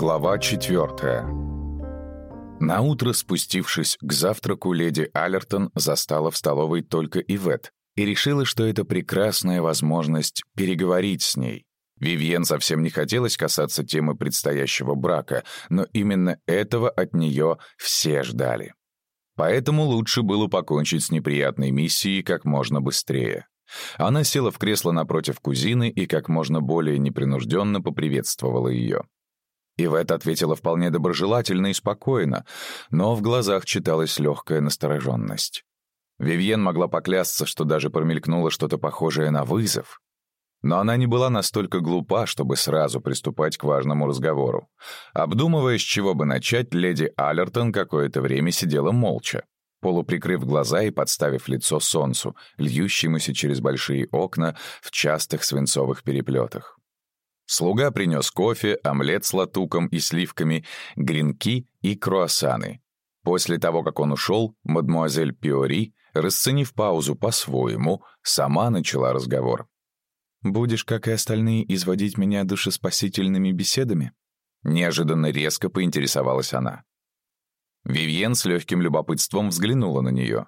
Глава четвертая. Наутро, спустившись к завтраку, леди Аллертон застала в столовой только Ивет и решила, что это прекрасная возможность переговорить с ней. Вивьен совсем не хотелось касаться темы предстоящего брака, но именно этого от нее все ждали. Поэтому лучше было покончить с неприятной миссией как можно быстрее. Она села в кресло напротив кузины и как можно более непринужденно поприветствовала ее. Ивет ответила вполне доброжелательно и спокойно, но в глазах читалась легкая настороженность. Вивьен могла поклясться, что даже промелькнуло что-то похожее на вызов. Но она не была настолько глупа, чтобы сразу приступать к важному разговору. Обдумывая, с чего бы начать, леди Аллертон какое-то время сидела молча, полуприкрыв глаза и подставив лицо солнцу, льющемуся через большие окна в частых свинцовых переплетах. Слуга принес кофе, омлет с латуком и сливками, гренки и круассаны. После того, как он ушел, мадмуазель Пиори, расценив паузу по-своему, сама начала разговор. «Будешь, как и остальные, изводить меня душеспасительными беседами?» Неожиданно резко поинтересовалась она. Вивьен с легким любопытством взглянула на нее.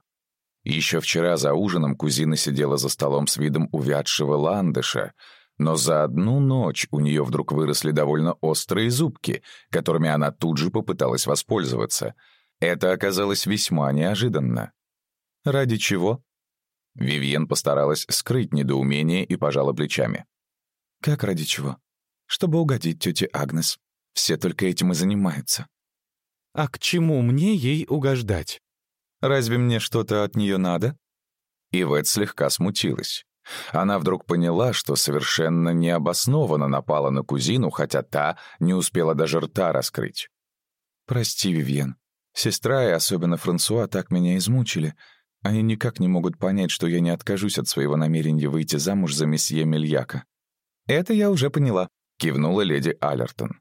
Еще вчера за ужином кузина сидела за столом с видом увядшего ландыша — но за одну ночь у нее вдруг выросли довольно острые зубки, которыми она тут же попыталась воспользоваться. Это оказалось весьма неожиданно. «Ради чего?» Вивьен постаралась скрыть недоумение и пожала плечами. «Как ради чего?» «Чтобы угодить тете Агнес. Все только этим и занимаются». «А к чему мне ей угождать? Разве мне что-то от нее надо?» Ивет слегка смутилась. Она вдруг поняла, что совершенно необоснованно напала на кузину, хотя та не успела даже рта раскрыть. «Прости, Вивьен. Сестра и особенно Франсуа так меня измучили. Они никак не могут понять, что я не откажусь от своего намерения выйти замуж за месье Мельяка». «Это я уже поняла», — кивнула леди Аллертон.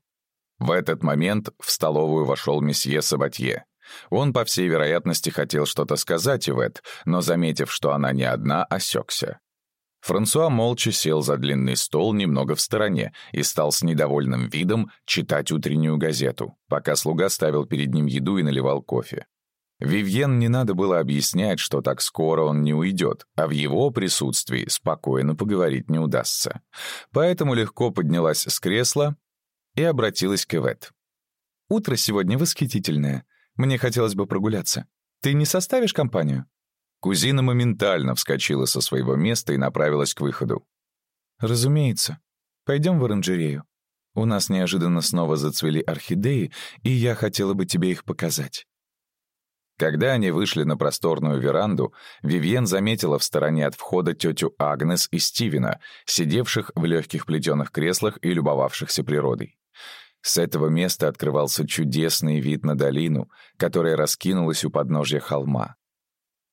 В этот момент в столовую вошел месье Сабатье. Он, по всей вероятности, хотел что-то сказать Ивет, но, заметив, что она не одна, осекся. Франсуа молча сел за длинный стол немного в стороне и стал с недовольным видом читать утреннюю газету, пока слуга ставил перед ним еду и наливал кофе. Вивьен не надо было объяснять, что так скоро он не уйдет, а в его присутствии спокойно поговорить не удастся. Поэтому легко поднялась с кресла и обратилась к Эвет. «Утро сегодня восхитительное. Мне хотелось бы прогуляться. Ты не составишь компанию?» Кузина моментально вскочила со своего места и направилась к выходу. «Разумеется. Пойдем в оранжерею. У нас неожиданно снова зацвели орхидеи, и я хотела бы тебе их показать». Когда они вышли на просторную веранду, Вивьен заметила в стороне от входа тетю Агнес и Стивена, сидевших в легких плетеных креслах и любовавшихся природой. С этого места открывался чудесный вид на долину, которая раскинулась у подножья холма.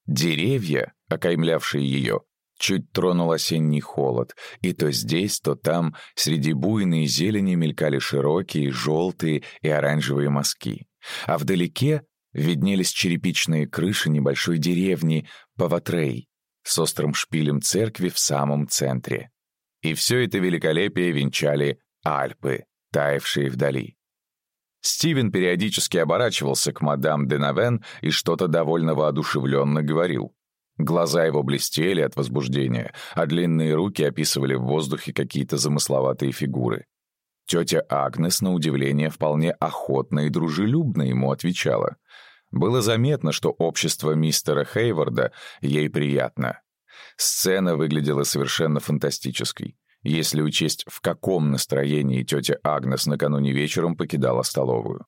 Деревья, окаймлявшие ее, чуть тронул осенний холод, и то здесь, то там среди буйной зелени мелькали широкие желтые и оранжевые мазки. А вдалеке виднелись черепичные крыши небольшой деревни Паватрей с острым шпилем церкви в самом центре. И все это великолепие венчали Альпы, таявшие вдали. Стивен периодически оборачивался к мадам Денавен и что-то довольно воодушевленно говорил. Глаза его блестели от возбуждения, а длинные руки описывали в воздухе какие-то замысловатые фигуры. Тетя Агнес, на удивление, вполне охотно и дружелюбно ему отвечала. Было заметно, что общество мистера Хейварда ей приятно. Сцена выглядела совершенно фантастической если учесть, в каком настроении тетя Агнес накануне вечером покидала столовую.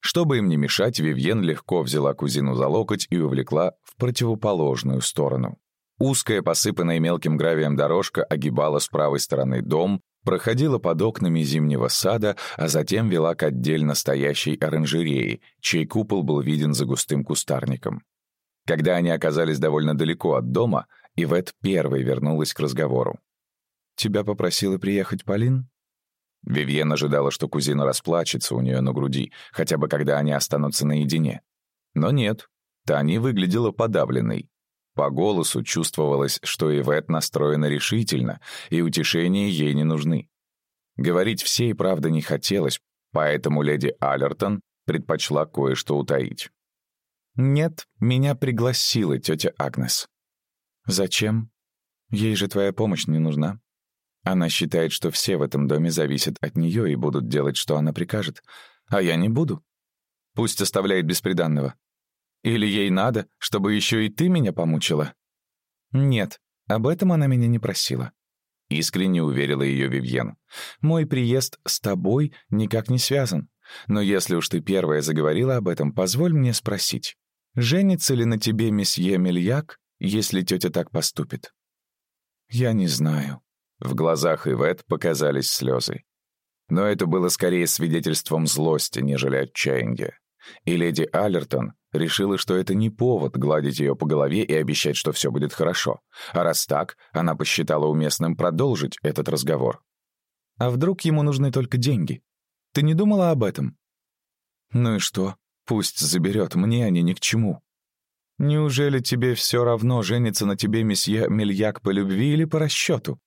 Чтобы им не мешать, Вивьен легко взяла кузину за локоть и увлекла в противоположную сторону. Узкая, посыпанная мелким гравием дорожка огибала с правой стороны дом, проходила под окнами зимнего сада, а затем вела к отдельно стоящей оранжерее, чей купол был виден за густым кустарником. Когда они оказались довольно далеко от дома, Ивет первой вернулась к разговору. «Тебя попросила приехать Полин?» Вивьен ожидала, что кузина расплачется у нее на груди, хотя бы когда они останутся наедине. Но нет, Таня выглядела подавленной. По голосу чувствовалось, что Ивет настроена решительно, и утешения ей не нужны. Говорить всей правды не хотелось, Поэтому леди Аллертон предпочла кое-что утаить. «Нет, меня пригласила тетя Агнес». «Зачем? Ей же твоя помощь не нужна. Она считает, что все в этом доме зависят от нее и будут делать, что она прикажет. А я не буду. Пусть оставляет бесприданного. Или ей надо, чтобы еще и ты меня помучила?» «Нет, об этом она меня не просила». Искренне уверила ее Вивьен. «Мой приезд с тобой никак не связан. Но если уж ты первая заговорила об этом, позволь мне спросить, женится ли на тебе месье Мельяк, если тетя так поступит?» «Я не знаю». В глазах Ивет показались слезы. Но это было скорее свидетельством злости, нежели отчаяния. И леди Аллертон решила, что это не повод гладить ее по голове и обещать, что все будет хорошо. А раз так, она посчитала уместным продолжить этот разговор. «А вдруг ему нужны только деньги? Ты не думала об этом?» «Ну и что? Пусть заберет, мне они ни к чему». «Неужели тебе все равно, женится на тебе месье Мельяк по любви или по расчету?»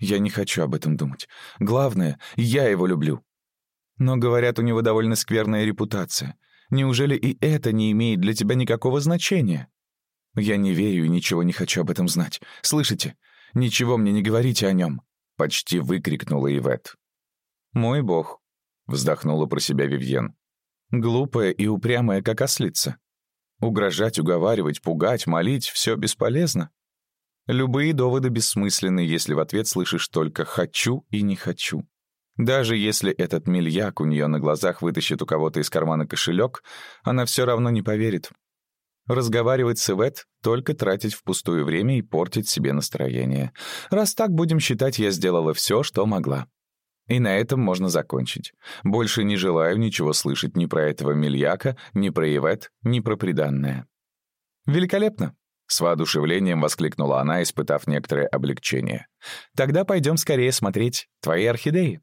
«Я не хочу об этом думать. Главное, я его люблю. Но, говорят, у него довольно скверная репутация. Неужели и это не имеет для тебя никакого значения? Я не верю и ничего не хочу об этом знать. Слышите? Ничего мне не говорите о нем. Почти выкрикнула Ивет. Мой бог. Вздохнула про себя Вивьен. Глупая и упрямая, как ослица. Угрожать, уговаривать, пугать, молить — все бесполезно. Любые доводы бессмысленны, если в ответ слышишь только «хочу» и «не хочу». Даже если этот мильяк у нее на глазах вытащит у кого-то из кармана кошелек, она все равно не поверит. Разговаривать с Ивет — только тратить впустую время и портить себе настроение. Раз так, будем считать, я сделала все, что могла. И на этом можно закончить. Больше не желаю ничего слышать ни про этого мильяка, ни про Ивет, ни про приданное. «Великолепно!» — с воодушевлением воскликнула она, испытав некоторое облегчение. «Тогда пойдем скорее смотреть твои орхидеи».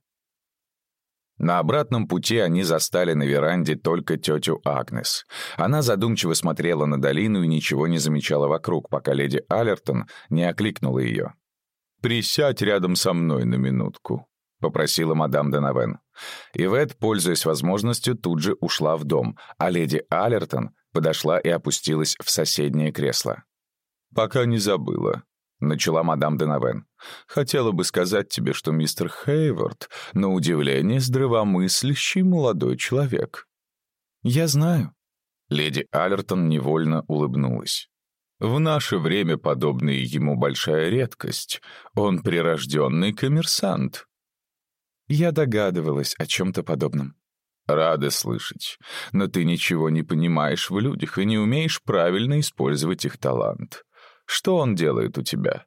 На обратном пути они застали на веранде только тетю Агнес. Она задумчиво смотрела на долину и ничего не замечала вокруг, пока леди Аллертон не окликнула ее. «Присядь рядом со мной на минутку», — попросила мадам Денавен. Ивет, пользуясь возможностью, тут же ушла в дом, а леди Аллертон подошла и опустилась в соседнее кресло. «Пока не забыла. — начала мадам Денавен. «Хотела бы сказать тебе, что мистер Хейвард, на удивление, здравомыслящий молодой человек». «Я знаю». Леди Аллертон невольно улыбнулась. «В наше время подобная ему большая редкость. Он прирожденный коммерсант». Я догадывалась о чем-то подобном. «Рада слышать. Но ты ничего не понимаешь в людях и не умеешь правильно использовать их талант. Что он делает у тебя?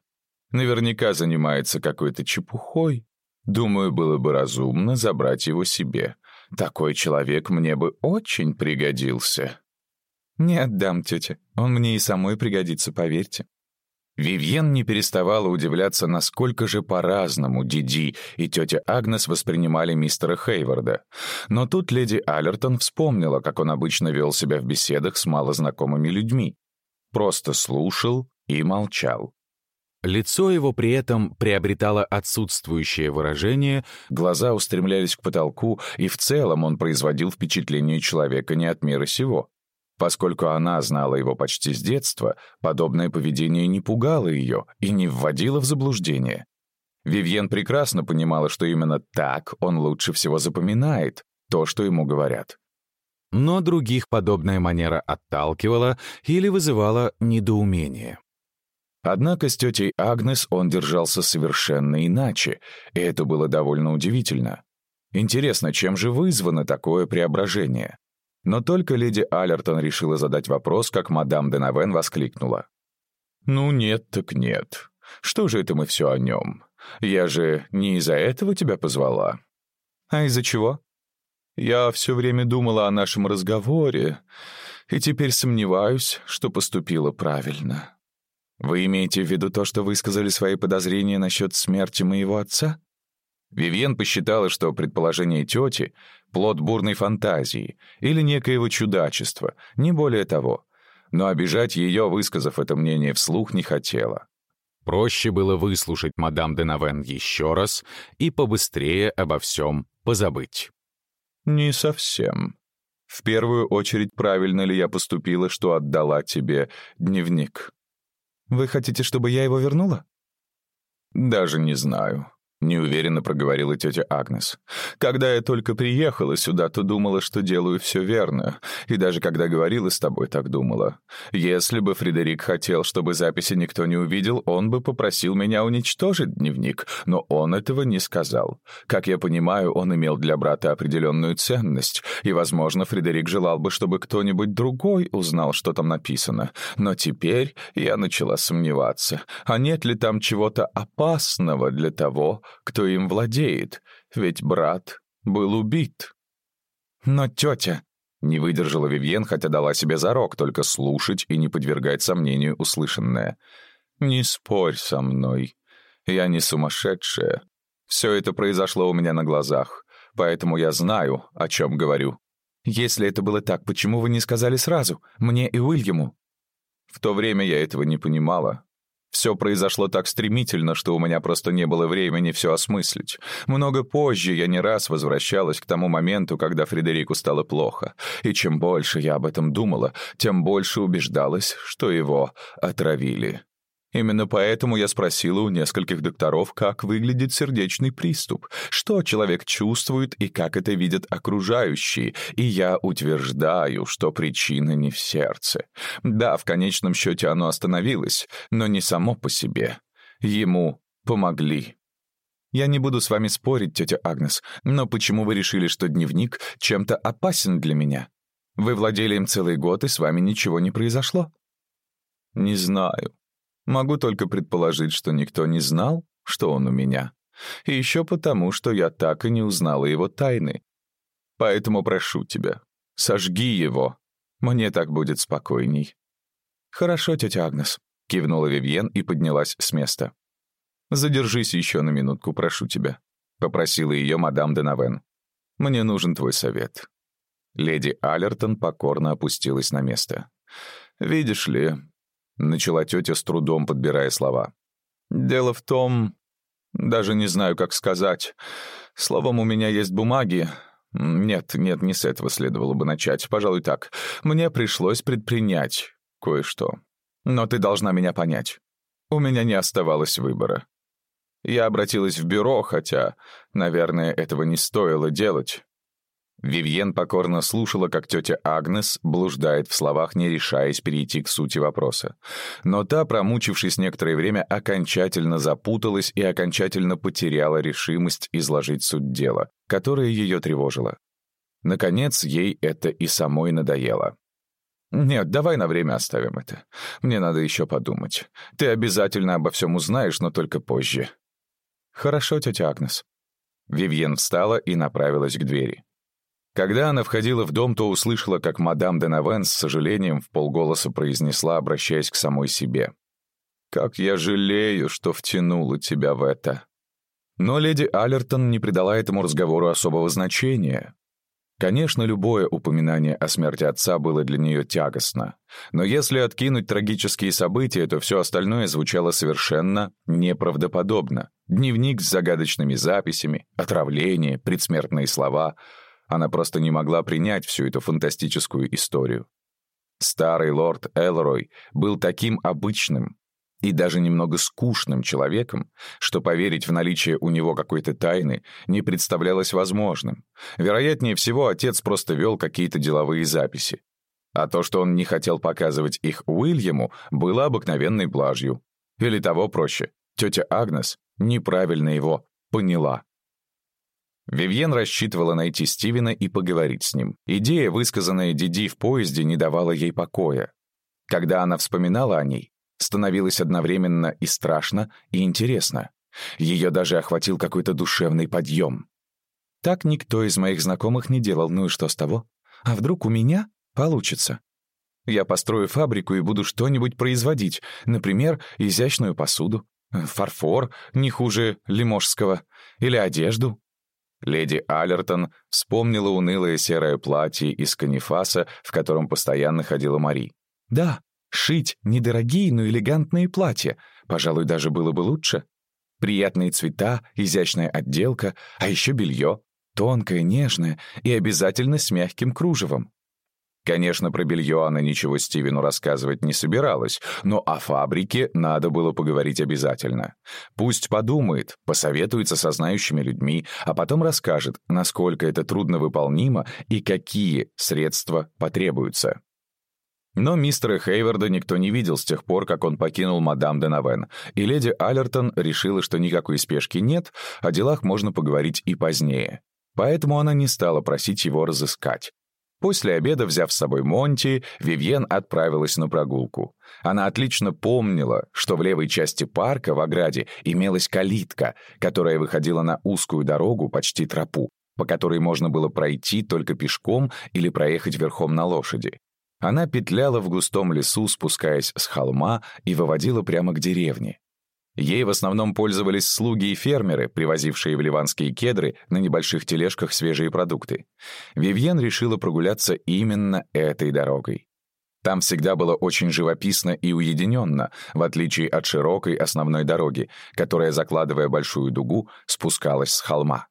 Наверняка занимается какой-то чепухой. Думаю, было бы разумно забрать его себе. Такой человек мне бы очень пригодился». «Не отдам, тетя. Он мне и самой пригодится, поверьте». Вивьен не переставала удивляться, насколько же по-разному Диди и тетя Агнес воспринимали мистера Хейварда. Но тут леди Аллертон вспомнила, как он обычно вел себя в беседах с малознакомыми людьми. Просто слушал и молчал. Лицо его при этом приобретало отсутствующее выражение, глаза устремлялись к потолку, и в целом он производил впечатление человека не от мира сего. Поскольку она знала его почти с детства, подобное поведение не пугало ее и не вводило в заблуждение. Вивьен прекрасно понимала, что именно так он лучше всего запоминает то, что ему говорят. Но других подобная манера отталкивала или вызывала недоумение. Однако с тетей Агнес он держался совершенно иначе, и это было довольно удивительно. Интересно, чем же вызвано такое преображение? Но только леди Аллертон решила задать вопрос, как мадам Денавен воскликнула. «Ну нет так нет. Что же это мы все о нем? Я же не из-за этого тебя позвала». «А из-за чего?» «Я все время думала о нашем разговоре, и теперь сомневаюсь, что поступила правильно. Вы имеете в виду то, что высказали свои подозрения насчет смерти моего отца? Вивьен посчитала, что предположение тети — плод бурной фантазии или некоего чудачества, не более того. Но обижать ее, высказав это мнение вслух, не хотела. Проще было выслушать мадам Денавен еще раз и побыстрее обо всем позабыть. Не совсем. В первую очередь, правильно ли я поступила, что отдала тебе дневник? Вы хотите, чтобы я его вернула? Даже не знаю. Неуверенно проговорила тетя Агнес. «Когда я только приехала сюда, то думала, что делаю все верно. И даже когда говорила с тобой, так думала. Если бы Фредерик хотел, чтобы записи никто не увидел, он бы попросил меня уничтожить дневник. Но он этого не сказал. Как я понимаю, он имел для брата определенную ценность. И, возможно, Фредерик желал бы, чтобы кто-нибудь другой узнал, что там написано. Но теперь я начала сомневаться. А нет ли там чего-то опасного для того, кто им владеет, ведь брат был убит. Но тетя... Не выдержала Вивьен, хотя дала себе зарок только слушать и не подвергать сомнению услышанное. «Не спорь со мной. Я не сумасшедшая. Все это произошло у меня на глазах, поэтому я знаю, о чем говорю». «Если это было так, почему вы не сказали сразу, мне и Уильяму?» В то время я этого не понимала. Все произошло так стремительно, что у меня просто не было времени все осмыслить. Много позже я не раз возвращалась к тому моменту, когда Фредерику стало плохо. И чем больше я об этом думала, тем больше убеждалась, что его отравили. Именно поэтому я спросила у нескольких докторов, как выглядит сердечный приступ, что человек чувствует и как это видят окружающие, и я утверждаю, что причина не в сердце. Да, в конечном счете оно остановилось, но не само по себе. Ему помогли. Я не буду с вами спорить, тетя Агнес, но почему вы решили, что дневник чем-то опасен для меня? Вы владели им целый год, и с вами ничего не произошло? Не знаю. Могу только предположить, что никто не знал, что он у меня. И еще потому, что я так и не узнала его тайны. Поэтому прошу тебя, сожги его. Мне так будет спокойней». «Хорошо, тетя Агнес», — кивнула Вивьен и поднялась с места. «Задержись еще на минутку, прошу тебя», — попросила ее мадам Денавен. «Мне нужен твой совет». Леди Аллертон покорно опустилась на место. «Видишь ли, Начала тетя с трудом, подбирая слова. «Дело в том... Даже не знаю, как сказать. Словом, у меня есть бумаги. Нет, нет, не с этого следовало бы начать. Пожалуй, так. Мне пришлось предпринять кое-что. Но ты должна меня понять. У меня не оставалось выбора. Я обратилась в бюро, хотя, наверное, этого не стоило делать. Вивьен покорно слушала, как тетя Агнес блуждает в словах, не решаясь перейти к сути вопроса. Но та, промучившись некоторое время, окончательно запуталась и окончательно потеряла решимость изложить суть дела, которое ее тревожило. Наконец, ей это и самой надоело. «Нет, давай на время оставим это. Мне надо еще подумать. Ты обязательно обо всем узнаешь, но только позже». «Хорошо, тетя Агнес». Вивьен встала и направилась к двери. Когда она входила в дом, то услышала, как мадам Денавен с сожалением в полголоса произнесла, обращаясь к самой себе. «Как я жалею, что втянула тебя в это». Но леди Аллертон не придала этому разговору особого значения. Конечно, любое упоминание о смерти отца было для нее тягостно. Но если откинуть трагические события, то все остальное звучало совершенно неправдоподобно. Дневник с загадочными записями, отравление, предсмертные слова — она просто не могла принять всю эту фантастическую историю. Старый лорд Элрой был таким обычным и даже немного скучным человеком, что поверить в наличие у него какой-то тайны не представлялось возможным. Вероятнее всего, отец просто вел какие-то деловые записи. А то, что он не хотел показывать их Уильяму, было обыкновенной блажью. Или того проще, тетя Агнес неправильно его поняла. Вивьен рассчитывала найти Стивена и поговорить с ним. Идея, высказанная Диди в поезде, не давала ей покоя. Когда она вспоминала о ней, становилось одновременно и страшно, и интересно. Ее даже охватил какой-то душевный подъем. Так никто из моих знакомых не делал, ну и что с того? А вдруг у меня получится? Я построю фабрику и буду что-нибудь производить, например, изящную посуду, фарфор, не хуже лиможского, или одежду, Леди Аллертон вспомнила унылое серое платье из канифаса, в котором постоянно ходила Мари. «Да, шить недорогие, но элегантные платья, пожалуй, даже было бы лучше. Приятные цвета, изящная отделка, а еще белье. Тонкое, нежное и обязательно с мягким кружевом. Конечно, про белье она ничего Стивену рассказывать не собиралась, но о фабрике надо было поговорить обязательно. Пусть подумает, посоветуется со знающими людьми, а потом расскажет, насколько это трудно выполнимо и какие средства потребуются. Но мистера Хейварда никто не видел с тех пор, как он покинул мадам Денавен, и леди Аллертон решила, что никакой спешки нет, о делах можно поговорить и позднее. Поэтому она не стала просить его разыскать. После обеда, взяв с собой Монти, Вивьен отправилась на прогулку. Она отлично помнила, что в левой части парка в ограде имелась калитка, которая выходила на узкую дорогу, почти тропу, по которой можно было пройти только пешком или проехать верхом на лошади. Она петляла в густом лесу, спускаясь с холма, и выводила прямо к деревне. Ей в основном пользовались слуги и фермеры, привозившие в ливанские кедры на небольших тележках свежие продукты. Вивьен решила прогуляться именно этой дорогой. Там всегда было очень живописно и уединенно, в отличие от широкой основной дороги, которая, закладывая большую дугу, спускалась с холма.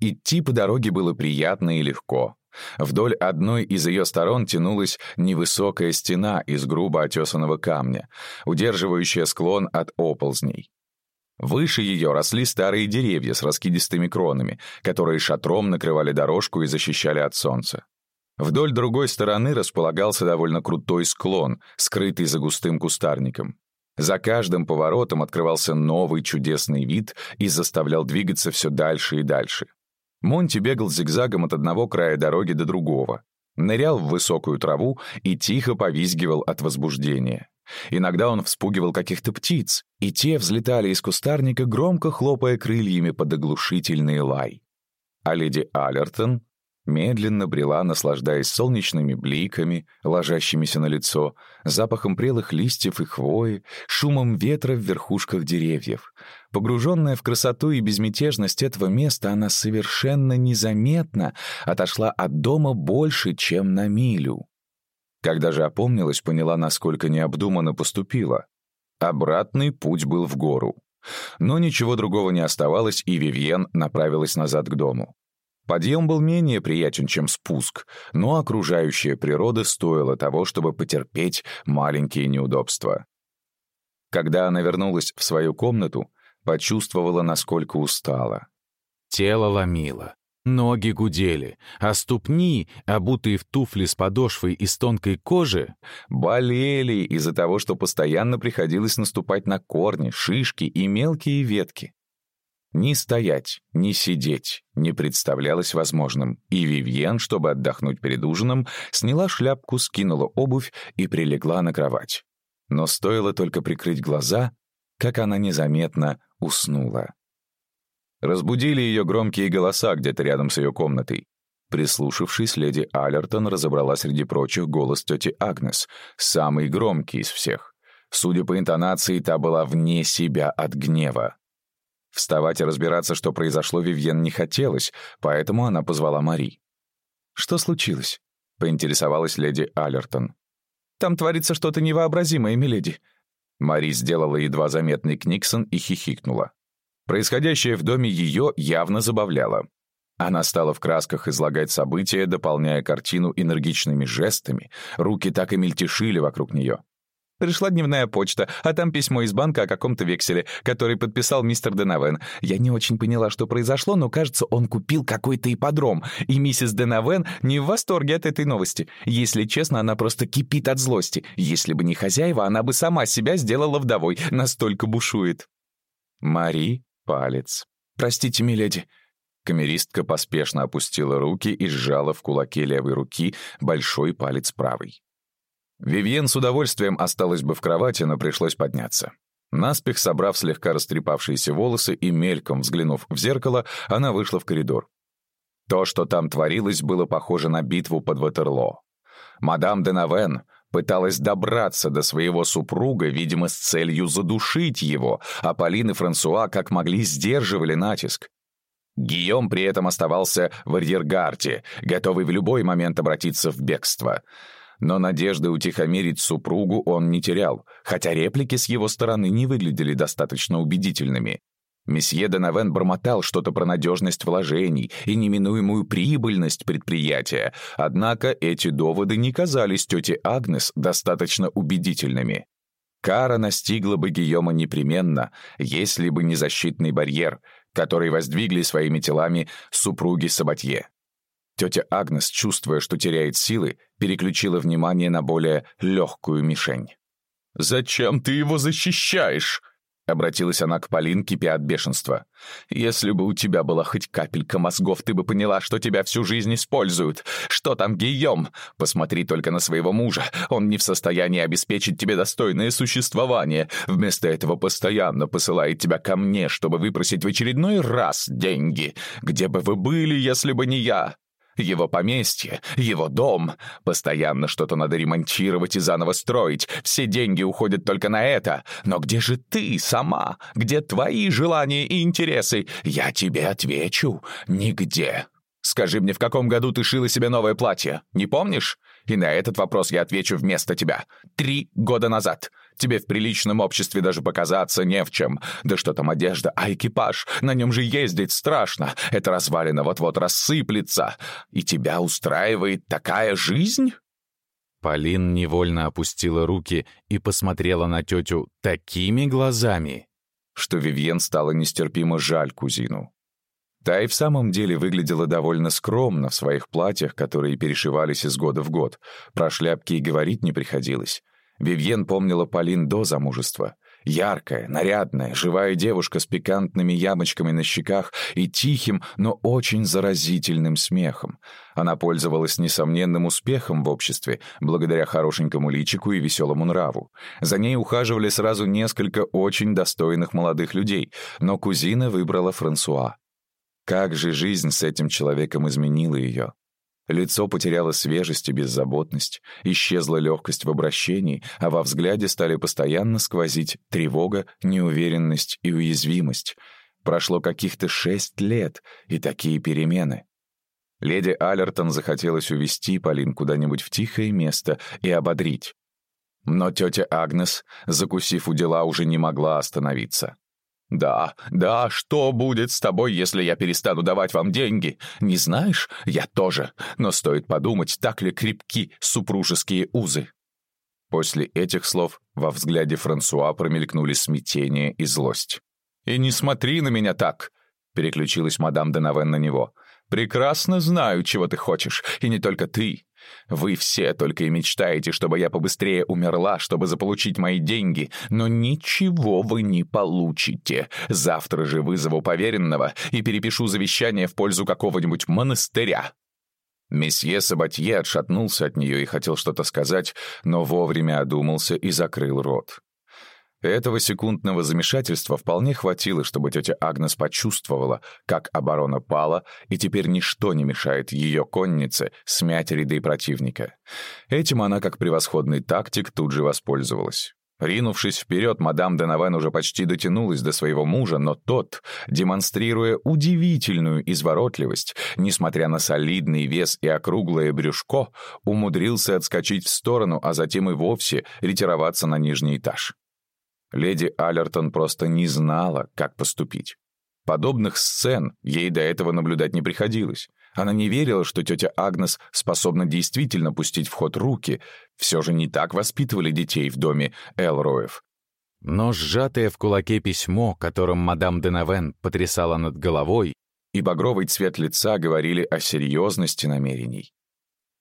Идти по дороге было приятно и легко. Вдоль одной из ее сторон тянулась невысокая стена из грубо отесанного камня, удерживающая склон от оползней. Выше ее росли старые деревья с раскидистыми кронами, которые шатром накрывали дорожку и защищали от солнца. Вдоль другой стороны располагался довольно крутой склон, скрытый за густым кустарником. За каждым поворотом открывался новый чудесный вид и заставлял двигаться все дальше и дальше. Монти бегал зигзагом от одного края дороги до другого, нырял в высокую траву и тихо повизгивал от возбуждения. Иногда он вспугивал каких-то птиц, и те взлетали из кустарника, громко хлопая крыльями под оглушительный лай. А леди Аллертон медленно брела, наслаждаясь солнечными бликами, ложащимися на лицо, запахом прелых листьев и хвои, шумом ветра в верхушках деревьев. Погруженная в красоту и безмятежность этого места, она совершенно незаметно отошла от дома больше, чем на милю. Когда же опомнилась, поняла, насколько необдуманно поступила. Обратный путь был в гору. Но ничего другого не оставалось, и Вивьен направилась назад к дому. Подъем был менее приятен, чем спуск, но окружающая природа стоила того, чтобы потерпеть маленькие неудобства. Когда она вернулась в свою комнату, почувствовала, насколько устала. Тело ломило, ноги гудели, а ступни, обутые в туфли с подошвой из тонкой кожи, болели из-за того, что постоянно приходилось наступать на корни, шишки и мелкие ветки. Ни стоять, ни сидеть не представлялось возможным, и Вивьен, чтобы отдохнуть перед ужином, сняла шляпку, скинула обувь и прилегла на кровать. Но стоило только прикрыть глаза, как она незаметно уснула. Разбудили ее громкие голоса где-то рядом с ее комнатой. Прислушавшись, леди Аллертон разобрала среди прочих голос тети Агнес, самый громкий из всех. Судя по интонации, та была вне себя от гнева. Вставать и разбираться, что произошло, Вивьен не хотелось, поэтому она позвала Мари. «Что случилось?» — поинтересовалась леди Аллертон. «Там творится что-то невообразимое, миледи». Мари сделала едва заметный книксон и хихикнула. Происходящее в доме ее явно забавляло. Она стала в красках излагать события, дополняя картину энергичными жестами, руки так и мельтешили вокруг нее. Пришла дневная почта, а там письмо из банка о каком-то векселе, который подписал мистер Денавен. Я не очень поняла, что произошло, но, кажется, он купил какой-то ипподром, и миссис Денавен не в восторге от этой новости. Если честно, она просто кипит от злости. Если бы не хозяева, она бы сама себя сделала вдовой, настолько бушует. Мари — палец. «Простите, миледи». Камеристка поспешно опустила руки и сжала в кулаке левой руки большой палец правой. Вивьен с удовольствием осталась бы в кровати, но пришлось подняться. Наспех собрав слегка растрепавшиеся волосы и мельком взглянув в зеркало, она вышла в коридор. То, что там творилось, было похоже на битву под Ватерлоо. Мадам де Навен пыталась добраться до своего супруга, видимо, с целью задушить его, а Полин и Франсуа как могли сдерживали натиск. Гийом при этом оставался в арьергарде, готовый в любой момент обратиться в бегство — но надежды утихомирить супругу он не терял, хотя реплики с его стороны не выглядели достаточно убедительными. Месье Денавен бормотал что-то про надежность вложений и неминуемую прибыльность предприятия, однако эти доводы не казались тете Агнес достаточно убедительными. Кара настигла бы Гийома непременно, если бы не защитный барьер, который воздвигли своими телами супруги Сабатье. Тетя Агнес, чувствуя, что теряет силы, переключила внимание на более легкую мишень. «Зачем ты его защищаешь?» Обратилась она к Полин, кипя от бешенства. «Если бы у тебя была хоть капелька мозгов, ты бы поняла, что тебя всю жизнь используют. Что там Гийом? Посмотри только на своего мужа. Он не в состоянии обеспечить тебе достойное существование. Вместо этого постоянно посылает тебя ко мне, чтобы выпросить в очередной раз деньги. Где бы вы были, если бы не я?» Его поместье, его дом. Постоянно что-то надо ремонтировать и заново строить. Все деньги уходят только на это. Но где же ты сама? Где твои желания и интересы? Я тебе отвечу. Нигде. Скажи мне, в каком году ты шила себе новое платье? Не помнишь? И на этот вопрос я отвечу вместо тебя. Три года назад. Тебе в приличном обществе даже показаться не в чем. Да что там одежда, а экипаж? На нем же ездить страшно. Это развалина вот-вот рассыплется. И тебя устраивает такая жизнь?» Полин невольно опустила руки и посмотрела на тетю такими глазами, что Вивьен стало нестерпимо жаль кузину. Та и в самом деле выглядела довольно скромно в своих платьях, которые перешивались из года в год. Про шляпки и говорить не приходилось. Вивьен помнила Полин до замужества. Яркая, нарядная, живая девушка с пикантными ямочками на щеках и тихим, но очень заразительным смехом. Она пользовалась несомненным успехом в обществе, благодаря хорошенькому личику и веселому нраву. За ней ухаживали сразу несколько очень достойных молодых людей, но кузина выбрала Франсуа. Как же жизнь с этим человеком изменила ее. Лицо потеряло свежесть и беззаботность, исчезла легкость в обращении, а во взгляде стали постоянно сквозить тревога, неуверенность и уязвимость. Прошло каких-то шесть лет, и такие перемены. Леди Аллертон захотелось увести Полин куда-нибудь в тихое место и ободрить. Но тетя Агнес, закусив у дела, уже не могла остановиться. «Да, да, что будет с тобой, если я перестану давать вам деньги? Не знаешь? Я тоже. Но стоит подумать, так ли крепки супружеские узы». После этих слов во взгляде Франсуа промелькнули смятение и злость. «И не смотри на меня так!» — переключилась мадам Денавен на него. «Прекрасно знаю, чего ты хочешь, и не только ты. Вы все только и мечтаете, чтобы я побыстрее умерла, чтобы заполучить мои деньги, но ничего вы не получите. Завтра же вызову поверенного и перепишу завещание в пользу какого-нибудь монастыря». Месье Сабатье отшатнулся от нее и хотел что-то сказать, но вовремя одумался и закрыл рот. Этого секундного замешательства вполне хватило, чтобы тетя Агнес почувствовала, как оборона пала, и теперь ничто не мешает ее коннице смять ряды противника. Этим она, как превосходный тактик, тут же воспользовалась. Ринувшись вперед, мадам Денавен уже почти дотянулась до своего мужа, но тот, демонстрируя удивительную изворотливость, несмотря на солидный вес и округлое брюшко, умудрился отскочить в сторону, а затем и вовсе ретироваться на нижний этаж. Леди Аллертон просто не знала, как поступить. Подобных сцен ей до этого наблюдать не приходилось. Она не верила, что тетя Агнес способна действительно пустить в ход руки. Все же не так воспитывали детей в доме Элроев. Но сжатое в кулаке письмо, которым мадам Денавен потрясала над головой, и багровый цвет лица говорили о серьезности намерений.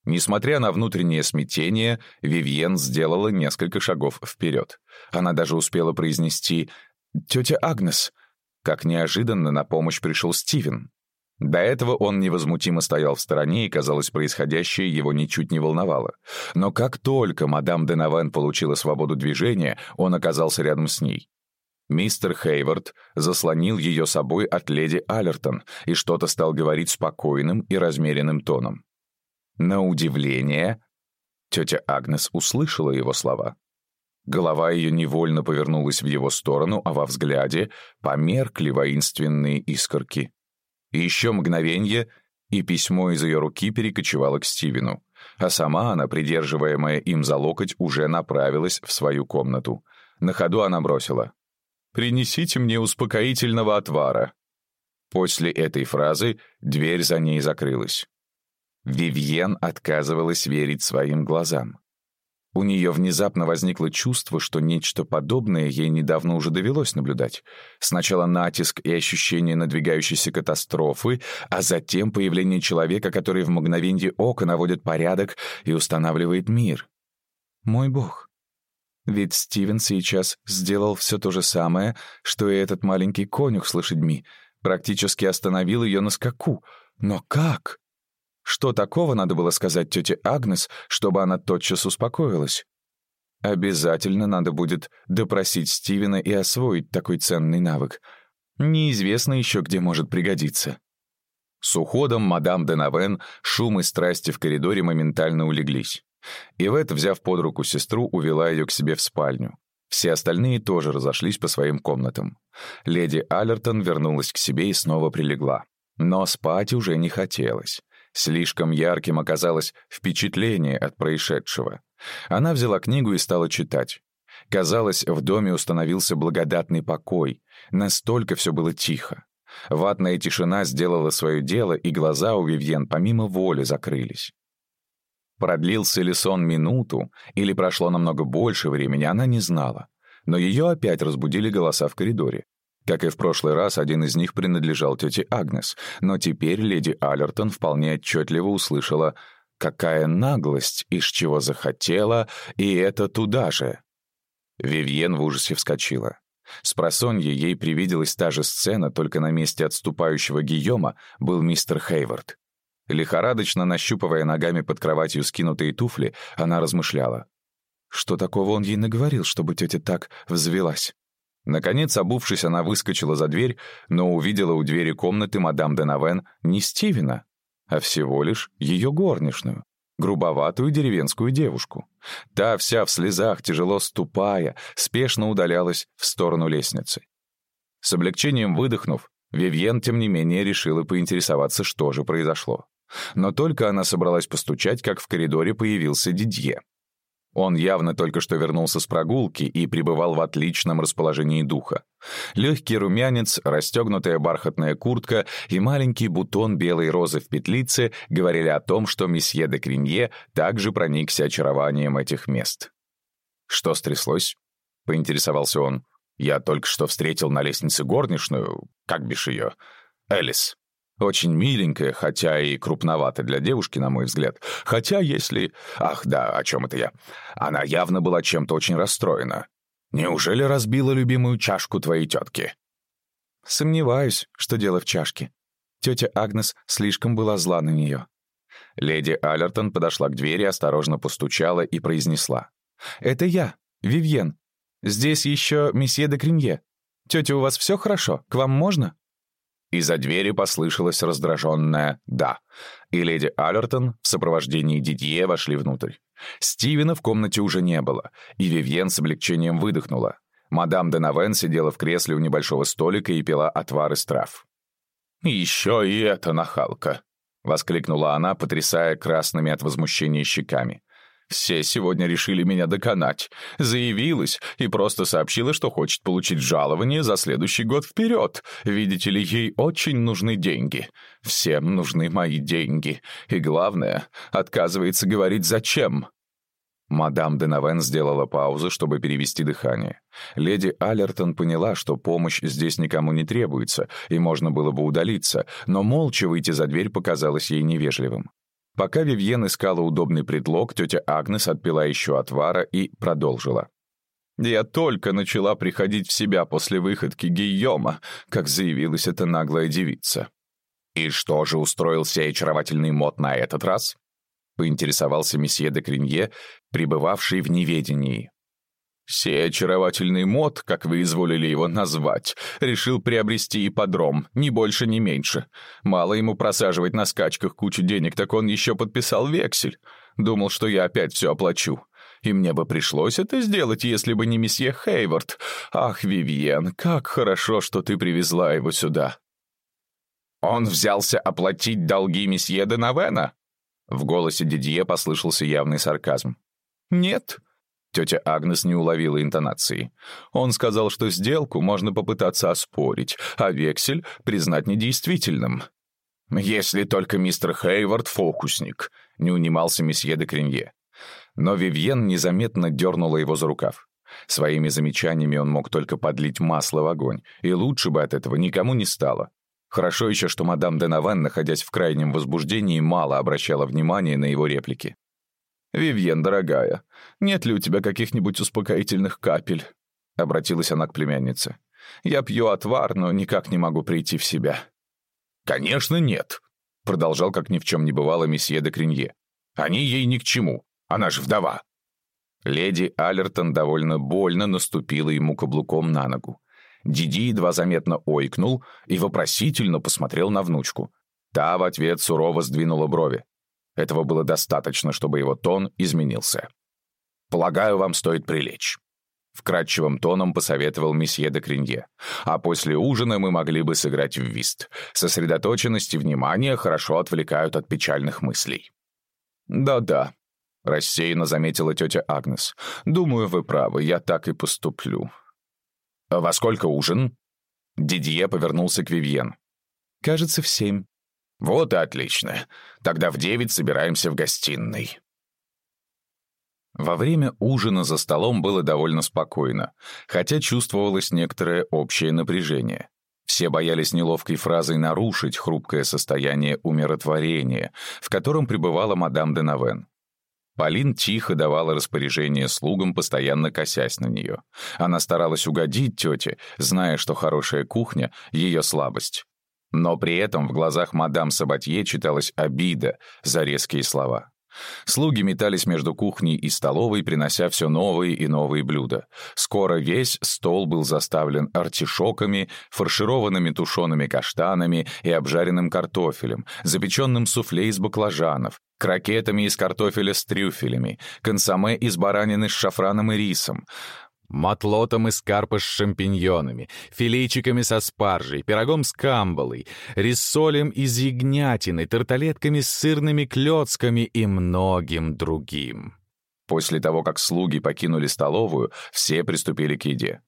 Несмотря на внутреннее смятение, Вивьен сделала несколько шагов вперед. Она даже успела произнести «Тетя Агнес». Как неожиданно на помощь пришел Стивен. До этого он невозмутимо стоял в стороне, и, казалось, происходящее его ничуть не волновало. Но как только мадам Денавен получила свободу движения, он оказался рядом с ней. Мистер Хейвард заслонил ее собой от леди Аллертон и что-то стал говорить спокойным и размеренным тоном. На удивление, тетя Агнес услышала его слова. Голова ее невольно повернулась в его сторону, а во взгляде померкли воинственные искорки. Еще мгновенье, и письмо из ее руки перекочевало к Стивену, а сама она, придерживаемая им за локоть, уже направилась в свою комнату. На ходу она бросила. принесите мне успокоительного отвара». После этой фразы дверь за ней закрылась. Вивьен отказывалась верить своим глазам. У нее внезапно возникло чувство, что нечто подобное ей недавно уже довелось наблюдать. Сначала натиск и ощущение надвигающейся катастрофы, а затем появление человека, который в мгновенье ока наводит порядок и устанавливает мир. Мой бог. Ведь Стивен сейчас сделал все то же самое, что и этот маленький конюх с лошадьми. Практически остановил ее на скаку. Но как? Что такого надо было сказать тете Агнес, чтобы она тотчас успокоилась? Обязательно надо будет допросить Стивена и освоить такой ценный навык. Неизвестно еще, где может пригодиться. С уходом мадам Денавен шум и страсти в коридоре моментально улеглись. Ивет, взяв под руку сестру, увела ее к себе в спальню. Все остальные тоже разошлись по своим комнатам. Леди Аллертон вернулась к себе и снова прилегла. Но спать уже не хотелось. Слишком ярким оказалось впечатление от происшедшего. Она взяла книгу и стала читать. Казалось, в доме установился благодатный покой. Настолько все было тихо. Ватная тишина сделала свое дело, и глаза у Вивьен помимо воли закрылись. Продлился ли сон минуту, или прошло намного больше времени, она не знала. Но ее опять разбудили голоса в коридоре. Как и в прошлый раз, один из них принадлежал тете Агнес, но теперь леди Аллертон вполне отчетливо услышала «Какая наглость, из чего захотела, и это туда же!» Вивьен в ужасе вскочила. С просонья ей привиделась та же сцена, только на месте отступающего Гийома был мистер Хейвард. Лихорадочно нащупывая ногами под кроватью скинутые туфли, она размышляла. Что такого он ей наговорил, чтобы тетя так взвелась? Наконец, обувшись, она выскочила за дверь, но увидела у двери комнаты мадам Денавен не Стивена, а всего лишь ее горничную, грубоватую деревенскую девушку. Та вся в слезах, тяжело ступая, спешно удалялась в сторону лестницы. С облегчением выдохнув, Вивьен, тем не менее, решила поинтересоваться, что же произошло. Но только она собралась постучать, как в коридоре появился Дидье. Он явно только что вернулся с прогулки и пребывал в отличном расположении духа. Легкий румянец, расстегнутая бархатная куртка и маленький бутон белой розы в петлице говорили о том, что месье де Кринье также проникся очарованием этих мест. «Что стряслось?» — поинтересовался он. «Я только что встретил на лестнице горничную, как бишь ее, Элис». Очень миленькая, хотя и крупновата для девушки, на мой взгляд. Хотя если... Ах, да, о чем это я? Она явно была чем-то очень расстроена. Неужели разбила любимую чашку твоей тетки? Сомневаюсь, что дело в чашке. Тетя Агнес слишком была зла на нее. Леди Аллертон подошла к двери, осторожно постучала и произнесла. «Это я, Вивьен. Здесь еще месье де Кремье. Тетя, у вас все хорошо? К вам можно?» Из-за двери послышалось раздраженное «да», и леди Аллертон в сопровождении Дидье вошли внутрь. Стивена в комнате уже не было, и Вивьен с облегчением выдохнула. Мадам Денавен сидела в кресле у небольшого столика и пила отвар из трав. «Еще и эта нахалка!» — воскликнула она, потрясая красными от возмущения щеками. Все сегодня решили меня доконать. Заявилась и просто сообщила, что хочет получить жалование за следующий год вперед. Видите ли, ей очень нужны деньги. Всем нужны мои деньги. И главное, отказывается говорить «зачем». Мадам Денавен сделала паузу, чтобы перевести дыхание. Леди Аллертон поняла, что помощь здесь никому не требуется, и можно было бы удалиться, но молча выйти за дверь показалось ей невежливым. Пока Вивьен искала удобный предлог, тетя Агнес отпила еще отвара и продолжила. «Я только начала приходить в себя после выходки Гийома, как заявилась эта наглая девица». «И что же устроил сей очаровательный мод на этот раз?» — поинтересовался месье де Кринье, пребывавший в неведении. Сей очаровательный мод, как вы изволили его назвать, решил приобрести ипподром, ни больше, ни меньше. Мало ему просаживать на скачках кучу денег, так он еще подписал вексель. Думал, что я опять все оплачу. И мне бы пришлось это сделать, если бы не месье Хейвард. Ах, Вивьен, как хорошо, что ты привезла его сюда. Он взялся оплатить долги месье де Навена? В голосе Дидье послышался явный сарказм. «Нет, Тетя Агнес не уловила интонации. Он сказал, что сделку можно попытаться оспорить, а вексель признать недействительным. «Если только мистер Хейвард фокусник», — не унимался месье де Кринье. Но Вивьен незаметно дернула его за рукав. Своими замечаниями он мог только подлить масло в огонь, и лучше бы от этого никому не стало. Хорошо еще, что мадам Денавен, находясь в крайнем возбуждении, мало обращала внимания на его реплики. «Вивьен, дорогая, нет ли у тебя каких-нибудь успокоительных капель?» — обратилась она к племяннице. «Я пью отвар, но никак не могу прийти в себя». «Конечно, нет», — продолжал, как ни в чем не бывало, месье де Кринье. «Они ей ни к чему. Она же вдова». Леди Аллертон довольно больно наступила ему каблуком на ногу. Диди едва заметно ойкнул и вопросительно посмотрел на внучку. Та в ответ сурово сдвинула брови. Этого было достаточно, чтобы его тон изменился. «Полагаю, вам стоит прилечь», — вкрадчивым тоном посоветовал месье де Кринье. «А после ужина мы могли бы сыграть в вист. Сосредоточенность и внимание хорошо отвлекают от печальных мыслей». «Да-да», — рассеянно заметила тетя Агнес. «Думаю, вы правы, я так и поступлю». «Во сколько ужин?» Дидье повернулся к Вивьен. «Кажется, в семь». «Вот и отлично. Тогда в девять собираемся в гостиной». Во время ужина за столом было довольно спокойно, хотя чувствовалось некоторое общее напряжение. Все боялись неловкой фразой нарушить хрупкое состояние умиротворения, в котором пребывала мадам де Навен. Полин тихо давала распоряжение слугам, постоянно косясь на нее. Она старалась угодить тете, зная, что хорошая кухня — ее слабость. Но при этом в глазах мадам Сабатье читалась обида за резкие слова. Слуги метались между кухней и столовой, принося все новые и новые блюда. Скоро весь стол был заставлен артишоками, фаршированными тушеными каштанами и обжаренным картофелем, запеченным суфле из баклажанов, крокетами из картофеля с трюфелями, консоме из баранины с шафраном и рисом матлотом из карпа с шампиньонами, филейчиками со спаржей, пирогом с камбалой, рисолем из ягнятины, тарталетками с сырными клёцками и многим другим. После того, как слуги покинули столовую, все приступили к еде.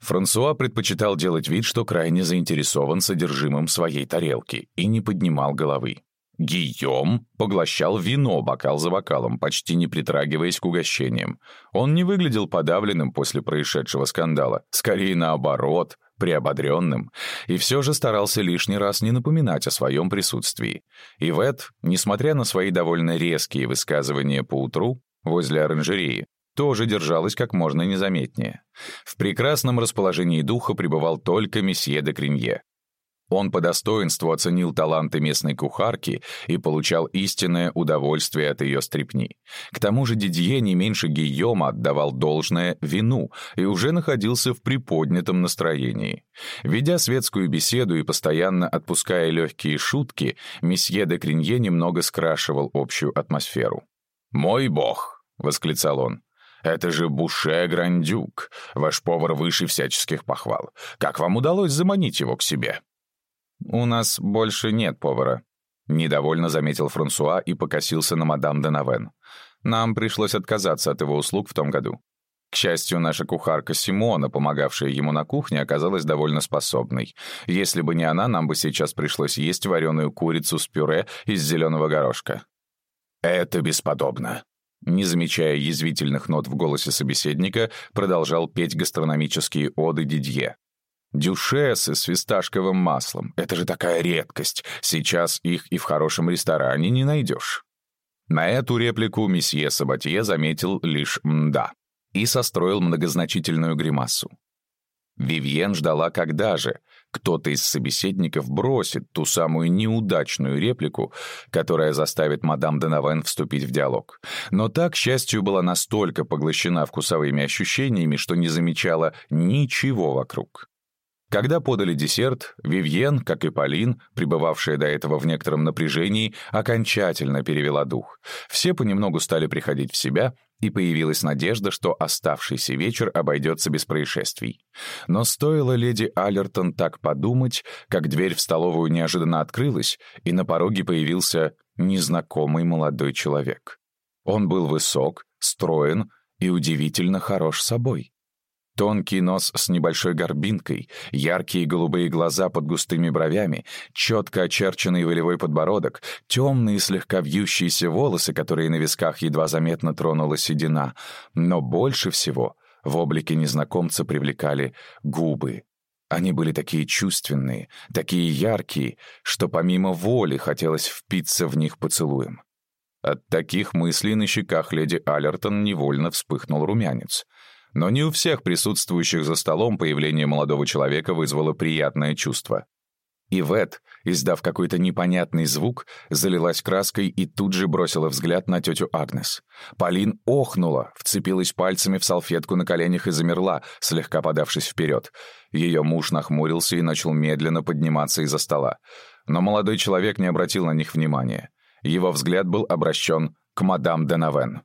Франсуа предпочитал делать вид, что крайне заинтересован содержимым своей тарелки, и не поднимал головы. Гийом поглощал вино бокал за бокалом, почти не притрагиваясь к угощениям. Он не выглядел подавленным после происшедшего скандала, скорее наоборот, приободренным, и все же старался лишний раз не напоминать о своем присутствии. Ивет, несмотря на свои довольно резкие высказывания по утру возле оранжереи, тоже держалась как можно незаметнее. В прекрасном расположении духа пребывал только месье де Кринье. Он по достоинству оценил таланты местной кухарки и получал истинное удовольствие от ее стрипни. К тому же Дидье не меньше Гийома отдавал должное вину и уже находился в приподнятом настроении. Ведя светскую беседу и постоянно отпуская легкие шутки, месье де Кринье немного скрашивал общую атмосферу. «Мой бог!» — восклицал он. «Это же Буше Грандюк, ваш повар выше всяческих похвал. Как вам удалось заманить его к себе?» «У нас больше нет повара», — недовольно заметил Франсуа и покосился на мадам Денавен. «Нам пришлось отказаться от его услуг в том году. К счастью, наша кухарка Симона, помогавшая ему на кухне, оказалась довольно способной. Если бы не она, нам бы сейчас пришлось есть вареную курицу с пюре из зеленого горошка». «Это бесподобно», не замечая язвительных нот в голосе собеседника, продолжал петь гастрономические оды Дидье. Дюшесы с фисташковым маслом. Это же такая редкость. Сейчас их и в хорошем ресторане не найдешь. На эту реплику месье Сабатье заметил лишь «мда» и состроил многозначительную гримасу. Вивьен ждала, когда же кто-то из собеседников бросит ту самую неудачную реплику, которая заставит мадам Денавен вступить в диалог. Но так, к счастью, была настолько поглощена вкусовыми ощущениями, что не замечала ничего вокруг. Когда подали десерт, Вивьен, как и Полин, пребывавшая до этого в некотором напряжении, окончательно перевела дух. Все понемногу стали приходить в себя, и появилась надежда, что оставшийся вечер обойдется без происшествий. Но стоило леди Аллертон так подумать, как дверь в столовую неожиданно открылась, и на пороге появился незнакомый молодой человек. Он был высок, строен и удивительно хорош собой. Тонкий нос с небольшой горбинкой, яркие голубые глаза под густыми бровями, четко очерченный волевой подбородок, темные слегка вьющиеся волосы, которые на висках едва заметно тронула седина. Но больше всего в облике незнакомца привлекали губы. Они были такие чувственные, такие яркие, что помимо воли хотелось впиться в них поцелуем. От таких мыслей на щеках леди Аллертон невольно вспыхнул румянец. Но не у всех присутствующих за столом появление молодого человека вызвало приятное чувство. Ивет, издав какой-то непонятный звук, залилась краской и тут же бросила взгляд на тетю Агнес. Полин охнула, вцепилась пальцами в салфетку на коленях и замерла, слегка подавшись вперед. Ее муж нахмурился и начал медленно подниматься из-за стола. Но молодой человек не обратил на них внимания. Его взгляд был обращен к мадам Денавен.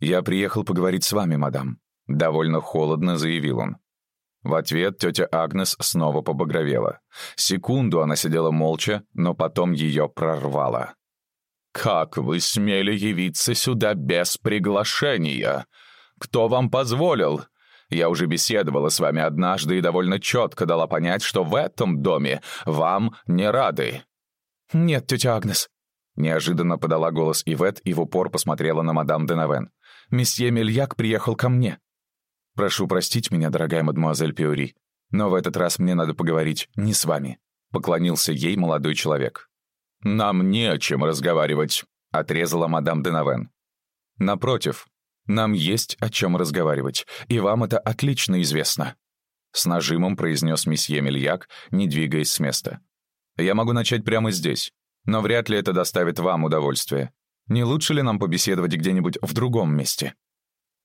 «Я приехал поговорить с вами, мадам», — довольно холодно заявил он. В ответ тетя Агнес снова побагровела. Секунду она сидела молча, но потом ее прорвало. «Как вы смели явиться сюда без приглашения? Кто вам позволил? Я уже беседовала с вами однажды и довольно четко дала понять, что в этом доме вам не рады». «Нет, тетя Агнес». Неожиданно подала голос Ивет и в упор посмотрела на мадам Денавен. «Месье Мельяк приехал ко мне. «Прошу простить меня, дорогая мадемуазель Пиори, но в этот раз мне надо поговорить не с вами», — поклонился ей молодой человек. «Нам не о чем разговаривать», — отрезала мадам Денавен. «Напротив, нам есть о чем разговаривать, и вам это отлично известно», — с нажимом произнес месье Мельяк, не двигаясь с места. «Я могу начать прямо здесь, но вряд ли это доставит вам удовольствие. Не лучше ли нам побеседовать где-нибудь в другом месте?»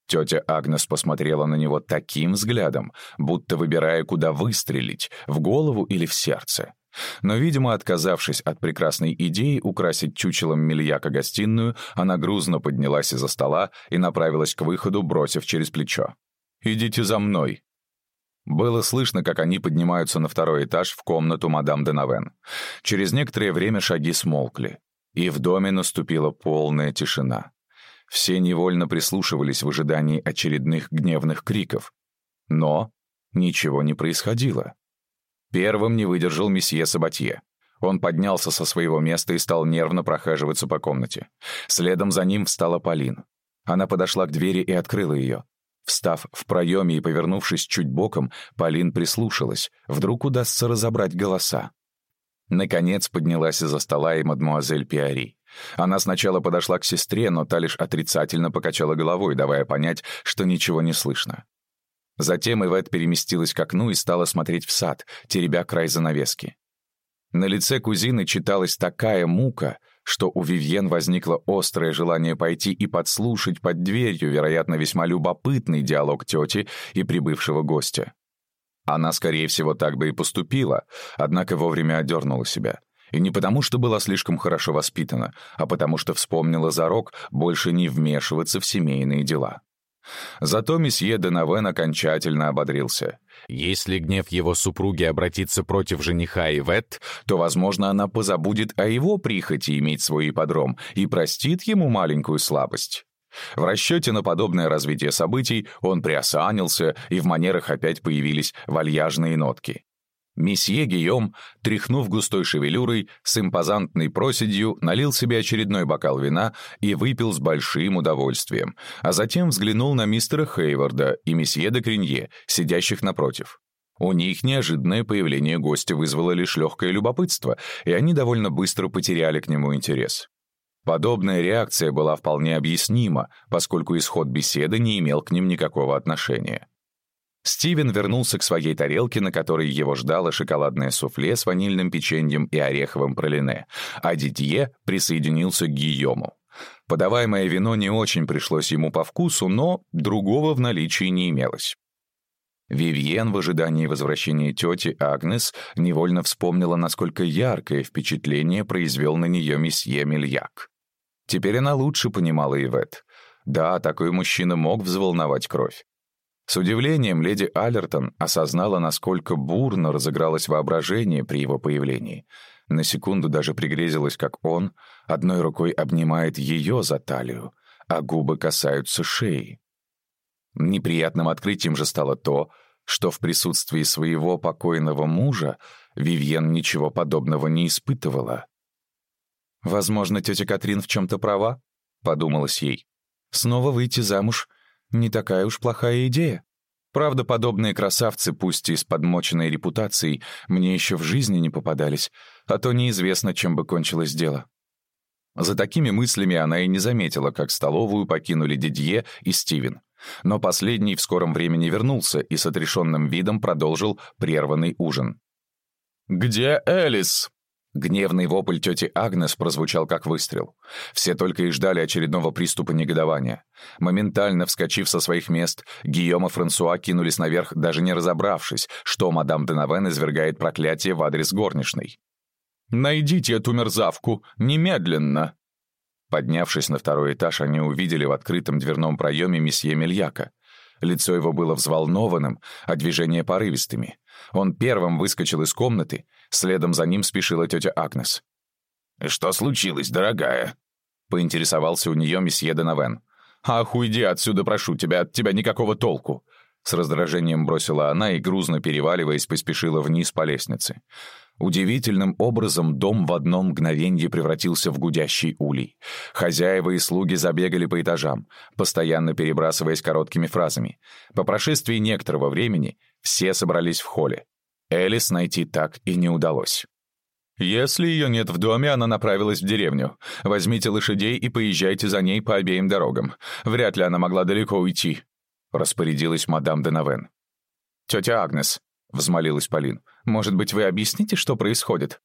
Тетя Агнес посмотрела на него таким взглядом, будто выбирая, куда выстрелить, в голову или в сердце. Но, видимо, отказавшись от прекрасной идеи украсить чучелом Мельяка гостиную, она грузно поднялась из-за стола и направилась к выходу, бросив через плечо. «Идите за мной». Было слышно, как они поднимаются на второй этаж в комнату мадам Денавен. Через некоторое время шаги смолкли, и в доме наступила полная тишина. Все невольно прислушивались в ожидании очередных гневных криков. Но ничего не происходило. Первым не выдержал месье Сабатье. Он поднялся со своего места и стал нервно прохаживаться по комнате. Следом за ним встала Полин. Она подошла к двери и открыла ее. Встав в проеме и повернувшись чуть боком, Полин прислушалась. Вдруг удастся разобрать голоса. Наконец поднялась из-за стола и мадмуазель Пиари. Она сначала подошла к сестре, но та лишь отрицательно покачала головой, давая понять, что ничего не слышно. Затем Ивет переместилась к окну и стала смотреть в сад, теребя край занавески. На лице кузины читалась такая мука, что у Вивьен возникло острое желание пойти и подслушать под дверью, вероятно, весьма любопытный диалог тети и прибывшего гостя. Она, скорее всего, так бы и поступила, однако вовремя одернула себя. И не потому, что была слишком хорошо воспитана, а потому что вспомнила зарок больше не вмешиваться в семейные дела. Зато месье Денавен окончательно ободрился. Если гнев его супруги обратится против жениха Ивет, то, возможно, она позабудет о его прихоти иметь свой ипподром и простит ему маленькую слабость. В расчете на подобное развитие событий он приосанился, и в манерах опять появились вальяжные нотки. Месье Гийом, тряхнув густой шевелюрой, с импозантной проседью, налил себе очередной бокал вина и выпил с большим удовольствием, а затем взглянул на мистера Хейварда и месье де Кринье, сидящих напротив. У них неожиданное появление гостя вызвало лишь легкое любопытство, и они довольно быстро потеряли к нему интерес. Подобная реакция была вполне объяснима, поскольку исход беседы не имел к ним никакого отношения. Стивен вернулся к своей тарелке, на которой его ждало шоколадное суфле с ванильным печеньем и ореховым пролине, а Дидье присоединился к Гийому. Подаваемое вино не очень пришлось ему по вкусу, но другого в наличии не имелось. Вивьен в ожидании возвращения тети Агнес невольно вспомнила, насколько яркое впечатление произвел на нее месье Мельяк. Теперь она лучше понимала Ивет. Да, такой мужчина мог взволновать кровь. С удивлением леди Аллертон осознала, насколько бурно разыгралось воображение при его появлении. На секунду даже пригрезилось, как он одной рукой обнимает ее за талию, а губы касаются шеи. Неприятным открытием же стало то, что в присутствии своего покойного мужа Вивьен ничего подобного не испытывала. «Возможно, тетя Катрин в чем-то права», — подумалось ей. «Снова выйти замуж — не такая уж плохая идея. Правда, подобные красавцы, пусть и с подмоченной репутацией, мне еще в жизни не попадались, а то неизвестно, чем бы кончилось дело». За такими мыслями она и не заметила, как столовую покинули Дидье и Стивен. Но последний в скором времени вернулся и с отрешенным видом продолжил прерванный ужин. «Где Элис?» Гневный вопль тети Агнес прозвучал как выстрел. Все только и ждали очередного приступа негодования. Моментально вскочив со своих мест, Гийом и Франсуа кинулись наверх, даже не разобравшись, что мадам Денавен извергает проклятие в адрес горничной. «Найдите эту мерзавку! Немедленно!» Поднявшись на второй этаж, они увидели в открытом дверном проеме месье Мельяка. Лицо его было взволнованным, а движения порывистыми. Он первым выскочил из комнаты, следом за ним спешила тетя Агнес. «Что случилось, дорогая?» — поинтересовался у нее месье Денавен. «Ах, уйди отсюда, прошу тебя, от тебя никакого толку!» С раздражением бросила она и, грузно переваливаясь, поспешила вниз по лестнице. Удивительным образом дом в одно мгновенье превратился в гудящий улей. Хозяева и слуги забегали по этажам, постоянно перебрасываясь короткими фразами. По прошествии некоторого времени все собрались в холле. Элис найти так и не удалось. «Если ее нет в доме, она направилась в деревню. Возьмите лошадей и поезжайте за ней по обеим дорогам. Вряд ли она могла далеко уйти», — распорядилась мадам Денавен. «Тетя Агнес», — взмолилась Полин, — «может быть, вы объясните, что происходит?»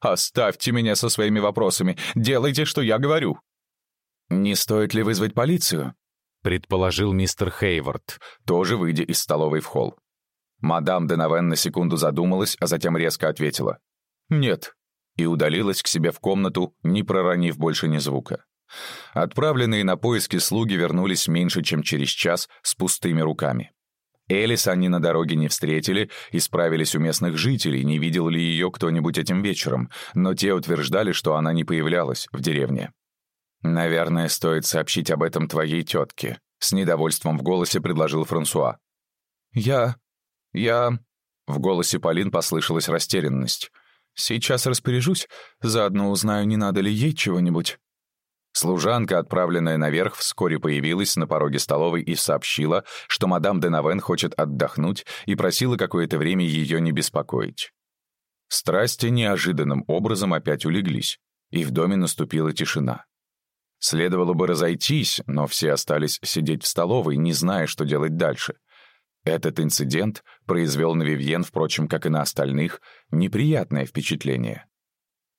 «Оставьте меня со своими вопросами. Делайте, что я говорю». «Не стоит ли вызвать полицию?» — предположил мистер Хейвард, тоже выйдя из столовой в холл. Мадам Денавен на секунду задумалась, а затем резко ответила. «Нет», и удалилась к себе в комнату, не проронив больше ни звука. Отправленные на поиски слуги вернулись меньше, чем через час с пустыми руками. Элис они на дороге не встретили и справились у местных жителей, не видел ли ее кто-нибудь этим вечером, но те утверждали, что она не появлялась в деревне. «Наверное, стоит сообщить об этом твоей тетке», — с недовольством в голосе предложил Франсуа. «Я... я...» В голосе Полин послышалась растерянность. «Сейчас распоряжусь, заодно узнаю, не надо ли ей чего-нибудь». Служанка, отправленная наверх, вскоре появилась на пороге столовой и сообщила, что мадам Денавен хочет отдохнуть и просила какое-то время ее не беспокоить. Страсти неожиданным образом опять улеглись, и в доме наступила тишина. Следовало бы разойтись, но все остались сидеть в столовой, не зная, что делать дальше. Этот инцидент произвел на Вивьен, впрочем, как и на остальных, неприятное впечатление.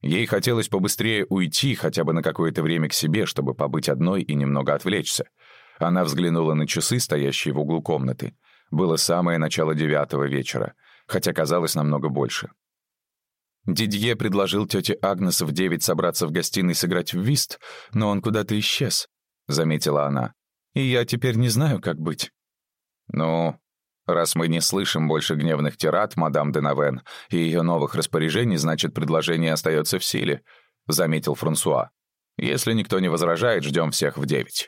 Ей хотелось побыстрее уйти хотя бы на какое-то время к себе, чтобы побыть одной и немного отвлечься. Она взглянула на часы, стоящие в углу комнаты. Было самое начало девятого вечера, хотя казалось намного больше. Дидье предложил тете Агнес в девять собраться в гостиной сыграть в вист, но он куда-то исчез, — заметила она. И я теперь не знаю, как быть. «Ну, Раз мы не слышим больше гневных тират, мадам Денавен, и ее новых распоряжений, значит, предложение остается в силе», — заметил Франсуа. «Если никто не возражает, ждем всех в девять».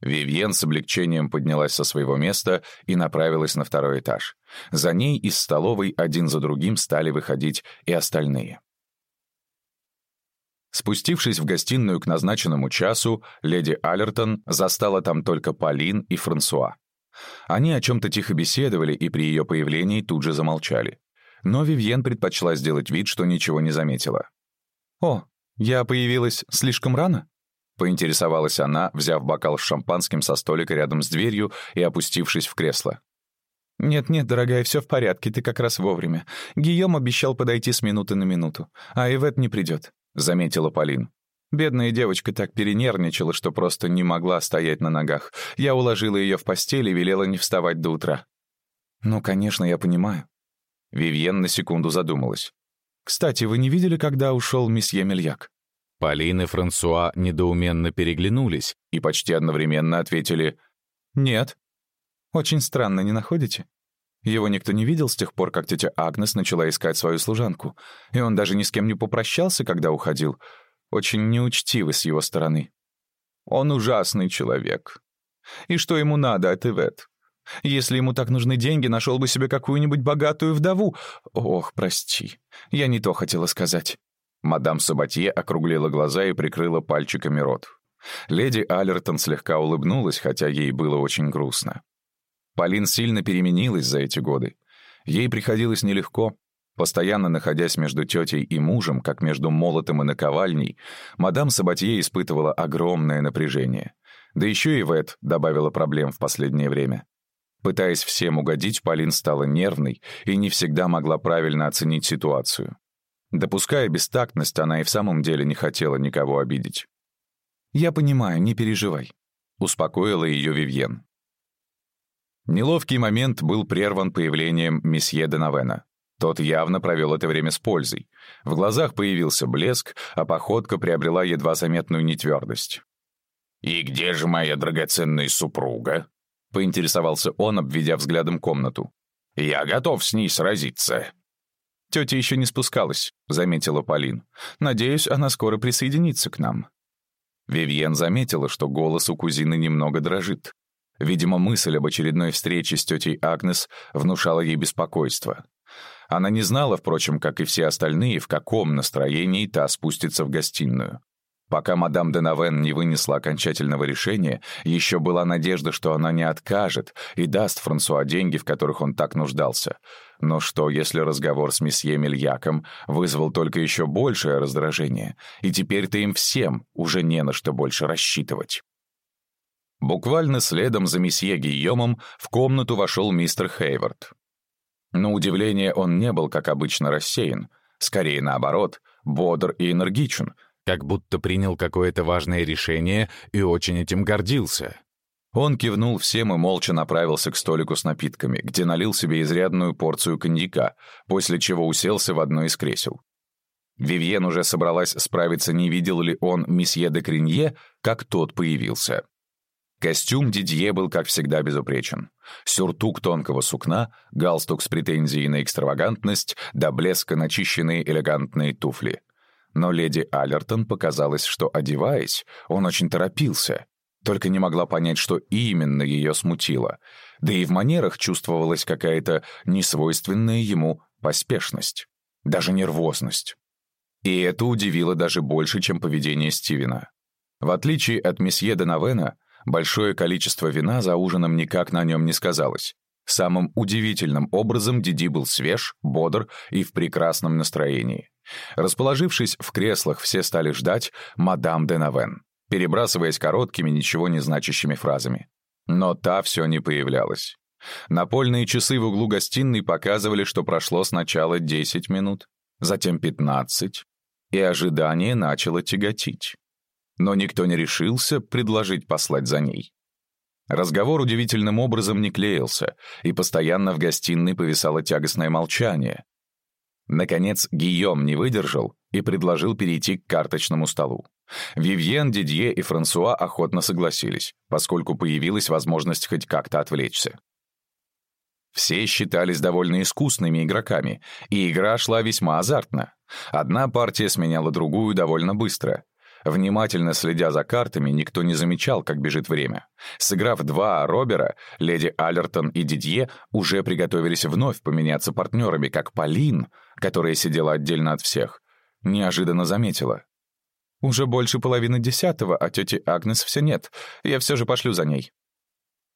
Вивьен с облегчением поднялась со своего места и направилась на второй этаж. За ней из столовой один за другим стали выходить и остальные. Спустившись в гостиную к назначенному часу, леди Аллертон застала там только Полин и Франсуа. Они о чем-то тихо беседовали и при ее появлении тут же замолчали. Но Вивьен предпочла сделать вид, что ничего не заметила. «О, я появилась слишком рано?» — поинтересовалась она, взяв бокал с шампанским со столика рядом с дверью и опустившись в кресло. «Нет-нет, дорогая, все в порядке, ты как раз вовремя. Гийом обещал подойти с минуты на минуту, а Ивет не придет», — заметила Полин. Бедная девочка так перенервничала, что просто не могла стоять на ногах. Я уложила ее в постель и велела не вставать до утра. «Ну, конечно, я понимаю». Вивьен на секунду задумалась. «Кстати, вы не видели, когда ушел месье Мельяк?» Полин и Франсуа недоуменно переглянулись и почти одновременно ответили «Нет». «Очень странно, не находите?» Его никто не видел с тех пор, как тетя Агнес начала искать свою служанку, и он даже ни с кем не попрощался, когда уходил — очень неучтиво с его стороны. Он ужасный человек. И что ему надо от Ивет? Если ему так нужны деньги, нашел бы себе какую-нибудь богатую вдову. Ох, прости, я не то хотела сказать». Мадам Сабатье округлила глаза и прикрыла пальчиками рот. Леди Аллертон слегка улыбнулась, хотя ей было очень грустно. Полин сильно переменилась за эти годы. Ей приходилось нелегко. Постоянно находясь между тетей и мужем, как между молотом и наковальней, мадам Сабатье испытывала огромное напряжение. Да еще и Вэт добавила проблем в последнее время. Пытаясь всем угодить, Полин стала нервной и не всегда могла правильно оценить ситуацию. Допуская бестактность, она и в самом деле не хотела никого обидеть. «Я понимаю, не переживай», — успокоила ее Вивьен. Неловкий момент был прерван появлением месье Денавена. Тот явно провел это время с пользой. В глазах появился блеск, а походка приобрела едва заметную нетвердость. «И где же моя драгоценная супруга?» — поинтересовался он, обведя взглядом комнату. «Я готов с ней сразиться». «Тетя еще не спускалась», — заметила Полин. «Надеюсь, она скоро присоединится к нам». Вивьен заметила, что голос у кузины немного дрожит. Видимо, мысль об очередной встрече с тетей Агнес внушала ей беспокойство. Она не знала, впрочем, как и все остальные, в каком настроении та спустится в гостиную. Пока мадам Денавен не вынесла окончательного решения, еще была надежда, что она не откажет и даст Франсуа деньги, в которых он так нуждался. Но что, если разговор с месье Мельяком вызвал только еще большее раздражение, и теперь-то им всем уже не на что больше рассчитывать? Буквально следом за месье Гийомом в комнату вошел мистер Хейвард. На удивление он не был, как обычно, рассеян. Скорее наоборот, бодр и энергичен — как будто принял какое-то важное решение и очень этим гордился. Он кивнул всем и молча направился к столику с напитками, где налил себе изрядную порцию коньяка, после чего уселся в одно из кресел. Вивьен уже собралась справиться, не видел ли он месье де Кринье, как тот появился. Костюм Дидье был, как всегда, безупречен. Сюртук тонкого сукна, галстук с претензией на экстравагантность, до блеска начищенные элегантные туфли — но леди Аллертон показалось, что, одеваясь, он очень торопился, только не могла понять, что именно ее смутило. Да и в манерах чувствовалась какая-то несвойственная ему поспешность, даже нервозность. И это удивило даже больше, чем поведение Стивена. В отличие от месье Денавена, большое количество вина за ужином никак на нем не сказалось. Самым удивительным образом Диди был свеж, бодр и в прекрасном настроении. Расположившись в креслах, все стали ждать мадам де Навен, перебрасываясь короткими, ничего не значащими фразами. Но та все не появлялась. Напольные часы в углу гостиной показывали, что прошло сначала 10 минут, затем 15, и ожидание начало тяготить. Но никто не решился предложить послать за ней. Разговор удивительным образом не клеился, и постоянно в гостиной повисало тягостное молчание, Наконец, Гийом не выдержал и предложил перейти к карточному столу. Вивьен, Дидье и Франсуа охотно согласились, поскольку появилась возможность хоть как-то отвлечься. Все считались довольно искусными игроками, и игра шла весьма азартно. Одна партия сменяла другую довольно быстро. Внимательно следя за картами, никто не замечал, как бежит время. Сыграв два Робера, леди Аллертон и Дидье уже приготовились вновь поменяться партнерами, как Полин, которая сидела отдельно от всех, неожиданно заметила. «Уже больше половины десятого, а тети Агнес все нет. Я все же пошлю за ней».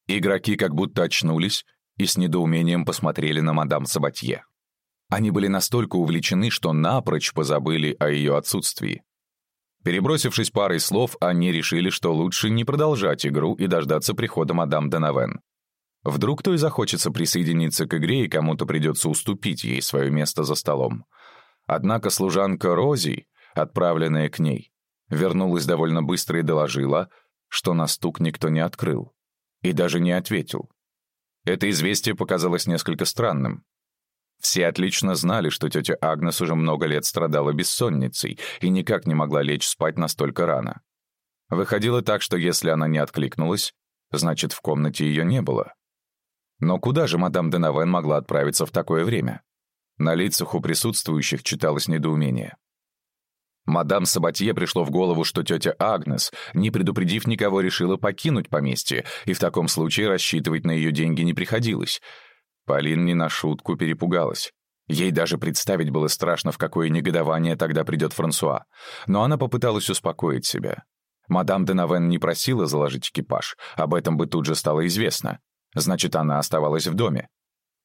Игроки как будто очнулись и с недоумением посмотрели на мадам Сабатье. Они были настолько увлечены, что напрочь позабыли о ее отсутствии. Перебросившись парой слов, они решили, что лучше не продолжать игру и дождаться прихода мадам Денавен. Вдруг кто и захочется присоединиться к игре, и кому-то придется уступить ей свое место за столом. Однако служанка Рози, отправленная к ней, вернулась довольно быстро и доложила, что на стук никто не открыл. И даже не ответил. Это известие показалось несколько странным. Все отлично знали, что тетя Агнес уже много лет страдала бессонницей и никак не могла лечь спать настолько рано. Выходило так, что если она не откликнулась, значит, в комнате ее не было. Но куда же мадам Денавен могла отправиться в такое время? На лицах у присутствующих читалось недоумение. Мадам Сабатье пришло в голову, что тетя Агнес, не предупредив никого, решила покинуть поместье, и в таком случае рассчитывать на ее деньги не приходилось. Полин не на шутку перепугалась. Ей даже представить было страшно, в какое негодование тогда придет Франсуа. Но она попыталась успокоить себя. Мадам Денавен не просила заложить экипаж, об этом бы тут же стало известно. Значит, она оставалась в доме.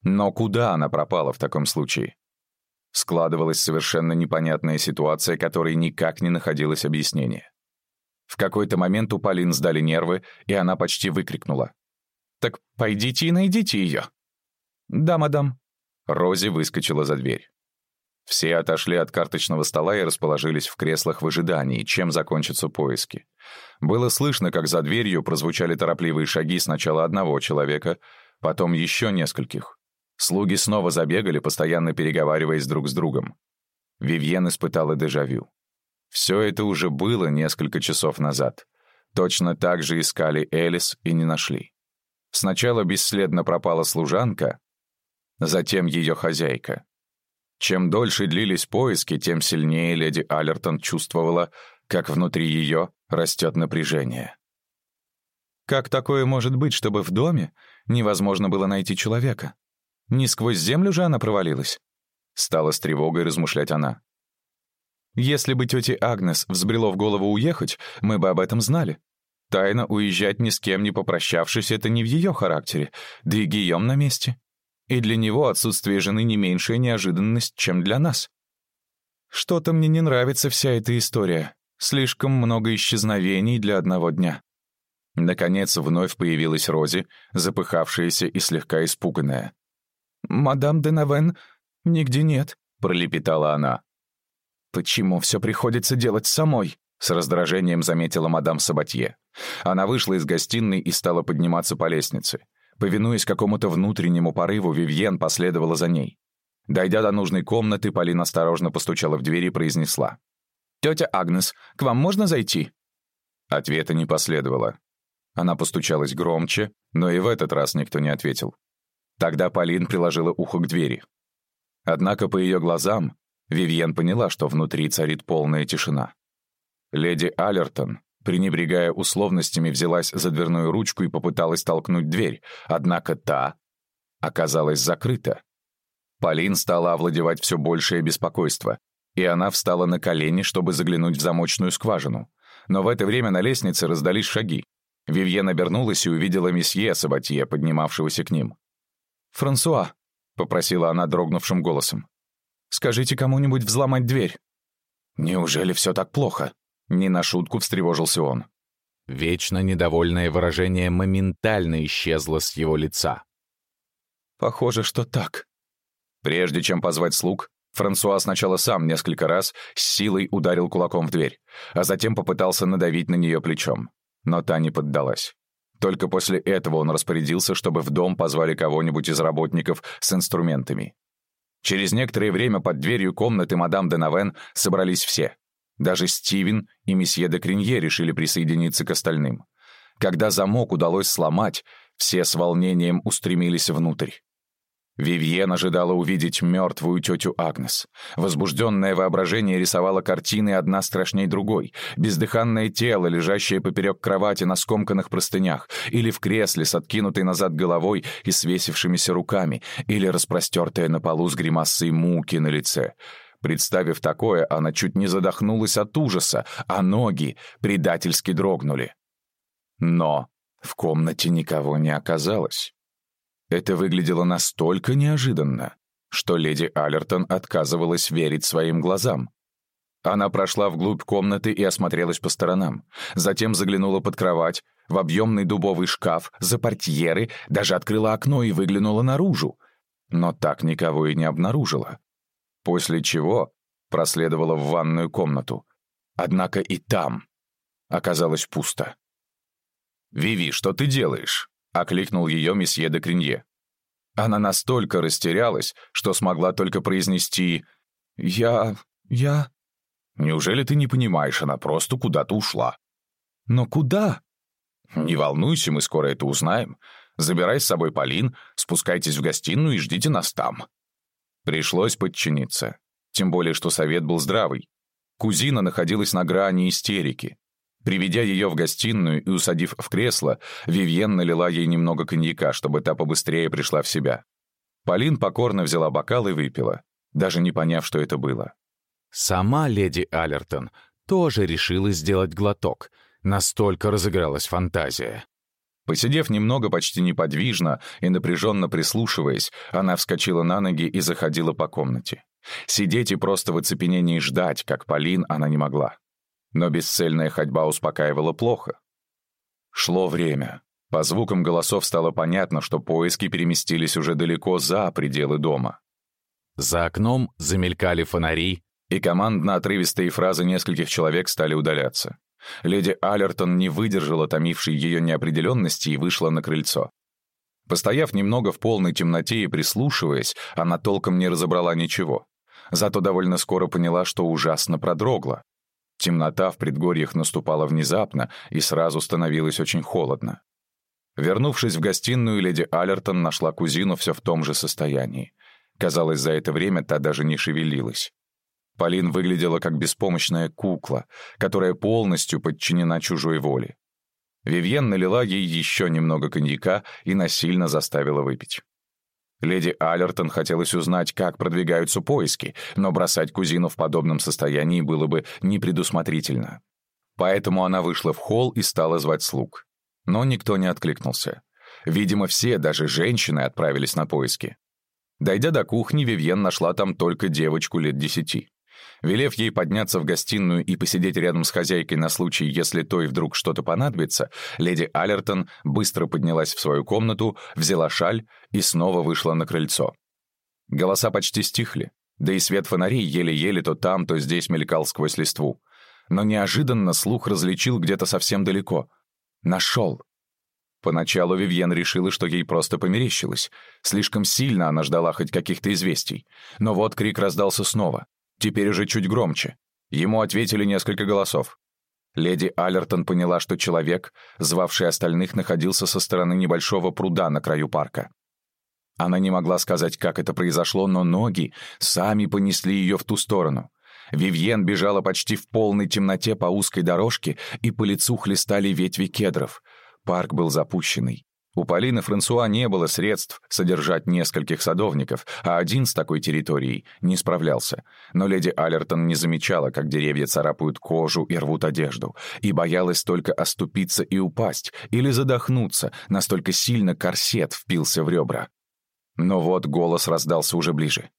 Но куда она пропала в таком случае? Складывалась совершенно непонятная ситуация, которой никак не находилось объяснения. В какой-то момент у Полин сдали нервы, и она почти выкрикнула. «Так пойдите и найдите ее». «Да, мадам». Рози выскочила за дверь. Все отошли от карточного стола и расположились в креслах в ожидании, чем закончатся поиски. Было слышно, как за дверью прозвучали торопливые шаги сначала одного человека, потом еще нескольких. Слуги снова забегали, постоянно переговариваясь друг с другом. Вивьен испытала дежавю. Все это уже было несколько часов назад. Точно так же искали Элис и не нашли. Сначала бесследно пропала служанка, затем ее хозяйка. Чем дольше длились поиски, тем сильнее леди Аллертон чувствовала, как внутри ее растет напряжение. Как такое может быть, чтобы в доме невозможно было найти человека? Не сквозь землю же она провалилась? Стала с тревогой размышлять она. Если бы тете Агнес взбрело в голову уехать, мы бы об этом знали. Тайно уезжать ни с кем не попрощавшись — это не в ее характере, да и Гийом на месте. И для него отсутствие жены не меньшая неожиданность, чем для нас. Что-то мне не нравится вся эта история. Слишком много исчезновений для одного дня. Наконец вновь появилась Рози, запыхавшаяся и слегка испуганная. «Мадам де Навен нигде нет», — пролепетала она. «Почему все приходится делать самой?» — с раздражением заметила мадам Сабатье. Она вышла из гостиной и стала подниматься по лестнице. Повинуясь какому-то внутреннему порыву, Вивьен последовала за ней. Дойдя до нужной комнаты, Полина осторожно постучала в дверь и произнесла. «Тетя Агнес, к вам можно зайти?» Ответа не последовало. Она постучалась громче, но и в этот раз никто не ответил. Тогда Полин приложила ухо к двери. Однако по ее глазам Вивьен поняла, что внутри царит полная тишина. Леди Аллертон, пренебрегая условностями, взялась за дверную ручку и попыталась толкнуть дверь, однако та оказалась закрыта. Полин стала овладевать все большее беспокойство, и она встала на колени, чтобы заглянуть в замочную скважину. Но в это время на лестнице раздались шаги. Вивьен обернулась и увидела месье Сабатье, поднимавшегося к ним. «Франсуа», — попросила она дрогнувшим голосом, — «скажите кому-нибудь взломать дверь». «Неужели все так плохо?» — не на шутку встревожился он. Вечно недовольное выражение моментально исчезло с его лица. «Похоже, что так». Прежде чем позвать слуг, Франсуа сначала сам несколько раз с силой ударил кулаком в дверь, а затем попытался надавить на нее плечом. Но та не поддалась. Только после этого он распорядился, чтобы в дом позвали кого-нибудь из работников с инструментами. Через некоторое время под дверью комнаты мадам де Навен собрались все. Даже Стивен и месье де Кринье решили присоединиться к остальным. Когда замок удалось сломать, все с волнением устремились внутрь. Вивьен ожидала увидеть мертвую тетю Агнес. Возбужденное воображение рисовало картины одна страшней другой. Бездыханное тело, лежащее поперек кровати на скомканных простынях, или в кресле с откинутой назад головой и свесившимися руками, или распростертое на полу с гримасой муки на лице. Представив такое, она чуть не задохнулась от ужаса, а ноги предательски дрогнули. Но в комнате никого не оказалось. Это выглядело настолько неожиданно, что леди Аллертон отказывалась верить своим глазам. Она прошла вглубь комнаты и осмотрелась по сторонам. Затем заглянула под кровать, в объемный дубовый шкаф, за портьеры, даже открыла окно и выглянула наружу. Но так никого и не обнаружила. После чего проследовала в ванную комнату. Однако и там оказалось пусто. «Виви, что ты делаешь?» — окликнул ее месье де Кринье. Она настолько растерялась, что смогла только произнести «Я... я...» «Неужели ты не понимаешь, она просто куда-то ушла?» «Но куда?» «Не волнуйся, мы скоро это узнаем. Забирай с собой Полин, спускайтесь в гостиную и ждите нас там». Пришлось подчиниться. Тем более, что совет был здравый. Кузина находилась на грани истерики. Приведя ее в гостиную и усадив в кресло, Вивьен налила ей немного коньяка, чтобы та побыстрее пришла в себя. Полин покорно взяла бокал и выпила, даже не поняв, что это было. Сама леди Аллертон тоже решила сделать глоток. Настолько разыгралась фантазия. Посидев немного почти неподвижно и напряженно прислушиваясь, она вскочила на ноги и заходила по комнате. Сидеть и просто в оцепенении ждать, как Полин, она не могла. Но бесцельная ходьба успокаивала плохо. Шло время. По звукам голосов стало понятно, что поиски переместились уже далеко за пределы дома. За окном замелькали фонари, и командно-отрывистые фразы нескольких человек стали удаляться. Леди Аллертон не выдержала томившей ее неопределенности и вышла на крыльцо. Постояв немного в полной темноте и прислушиваясь, она толком не разобрала ничего. Зато довольно скоро поняла, что ужасно продрогла. Темнота в предгорьях наступала внезапно, и сразу становилось очень холодно. Вернувшись в гостиную, леди Аллертон нашла кузину все в том же состоянии. Казалось, за это время та даже не шевелилась. Полин выглядела как беспомощная кукла, которая полностью подчинена чужой воле. Вивьен налила ей еще немного коньяка и насильно заставила выпить. Леди Аллертон хотелось узнать, как продвигаются поиски, но бросать кузину в подобном состоянии было бы непредусмотрительно. Поэтому она вышла в холл и стала звать слуг. Но никто не откликнулся. Видимо, все, даже женщины, отправились на поиски. Дойдя до кухни, Вивьен нашла там только девочку лет десяти. Велев ей подняться в гостиную и посидеть рядом с хозяйкой на случай, если той вдруг что-то понадобится, леди Аллертон быстро поднялась в свою комнату, взяла шаль и снова вышла на крыльцо. Голоса почти стихли, да и свет фонарей еле-еле то там, то здесь мелькал сквозь листву. Но неожиданно слух различил где-то совсем далеко. Нашел. Поначалу Вивьен решила, что ей просто померещилось. Слишком сильно она ждала хоть каких-то известий. Но вот крик раздался снова. Теперь уже чуть громче. Ему ответили несколько голосов. Леди Аллертон поняла, что человек, звавший остальных, находился со стороны небольшого пруда на краю парка. Она не могла сказать, как это произошло, но ноги сами понесли ее в ту сторону. Вивьен бежала почти в полной темноте по узкой дорожке, и по лицу хлестали ветви кедров. Парк был запущенный. У Полины Франсуа не было средств содержать нескольких садовников, а один с такой территорией не справлялся. Но леди Аллертон не замечала, как деревья царапают кожу и рвут одежду, и боялась только оступиться и упасть, или задохнуться, настолько сильно корсет впился в ребра. Но вот голос раздался уже ближе.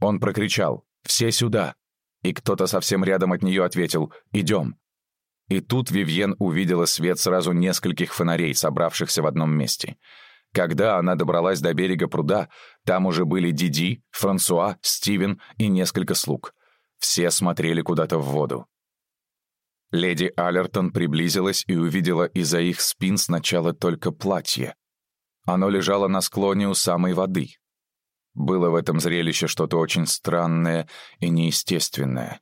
Он прокричал «Все сюда!» И кто-то совсем рядом от нее ответил «Идем!» И тут Вивьен увидела свет сразу нескольких фонарей, собравшихся в одном месте. Когда она добралась до берега пруда, там уже были Диди, Франсуа, Стивен и несколько слуг. Все смотрели куда-то в воду. Леди Аллертон приблизилась и увидела из-за их спин сначала только платье. Оно лежало на склоне у самой воды. Было в этом зрелище что-то очень странное и неестественное.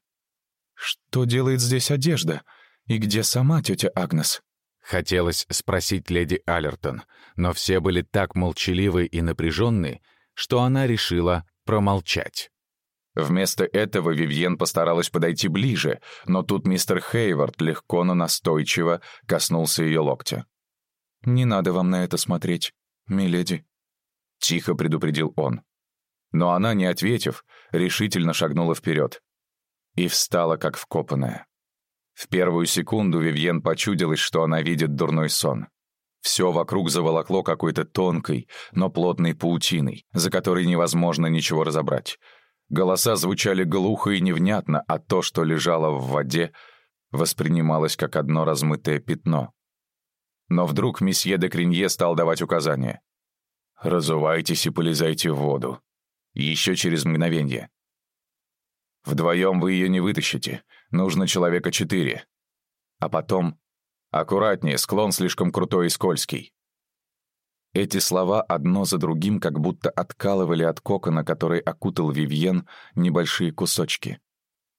«Что делает здесь одежда?» «И где сама тетя Агнес?» Хотелось спросить леди Аллертон, но все были так молчаливы и напряженны, что она решила промолчать. Вместо этого Вивьен постаралась подойти ближе, но тут мистер Хейвард легко, но настойчиво коснулся ее локтя. «Не надо вам на это смотреть, миледи», — тихо предупредил он. Но она, не ответив, решительно шагнула вперед и встала, как вкопанная. В первую секунду Вивьен почудилась, что она видит дурной сон. Все вокруг заволокло какой-то тонкой, но плотной паутиной, за которой невозможно ничего разобрать. Голоса звучали глухо и невнятно, а то, что лежало в воде, воспринималось как одно размытое пятно. Но вдруг месье де Кринье стал давать указания. «Разувайтесь и полезайте в воду». Еще через мгновение. Вдвоем вы ее не вытащите. Нужно человека четыре. А потом... Аккуратнее, склон слишком крутой и скользкий. Эти слова одно за другим как будто откалывали от кокона, который окутал Вивьен, небольшие кусочки.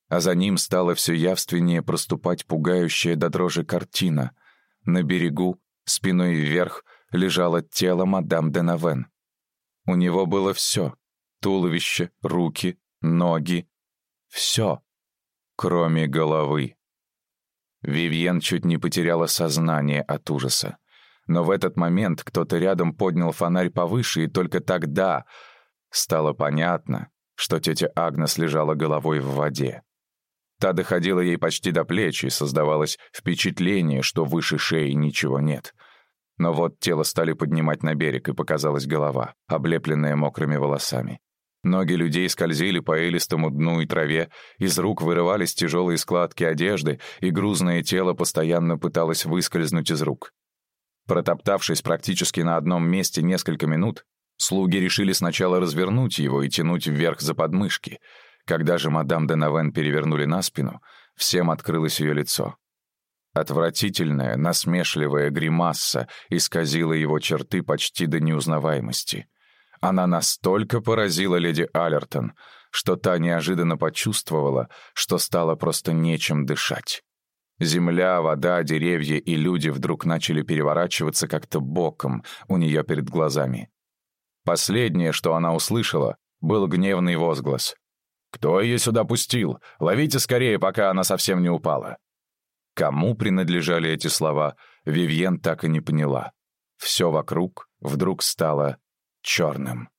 А за ним стало все явственнее проступать пугающая до дрожи картина. На берегу, спиной вверх, лежало тело мадам де Навен. У него было все — туловище, руки, ноги, все. Кроме головы. Вивьен чуть не потеряла сознание от ужаса. Но в этот момент кто-то рядом поднял фонарь повыше, и только тогда стало понятно, что тетя Агнес лежала головой в воде. Та доходила ей почти до плеч, и создавалось впечатление, что выше шеи ничего нет. Но вот тело стали поднимать на берег, и показалась голова, облепленная мокрыми волосами. Ноги людей скользили по элистому дну и траве, из рук вырывались тяжелые складки одежды, и грузное тело постоянно пыталось выскользнуть из рук. Протоптавшись практически на одном месте несколько минут, слуги решили сначала развернуть его и тянуть вверх за подмышки. Когда же мадам де Навен перевернули на спину, всем открылось ее лицо. Отвратительная, насмешливая гримасса исказила его черты почти до неузнаваемости — она настолько поразила леди Аллертон, что та неожиданно почувствовала, что стало просто нечем дышать. Земля, вода, деревья и люди вдруг начали переворачиваться как-то боком у нее перед глазами. Последнее, что она услышала, был гневный возглас. «Кто ее сюда пустил? Ловите скорее, пока она совсем не упала!» Кому принадлежали эти слова, Вивьен так и не поняла. Все вокруг вдруг стало черным.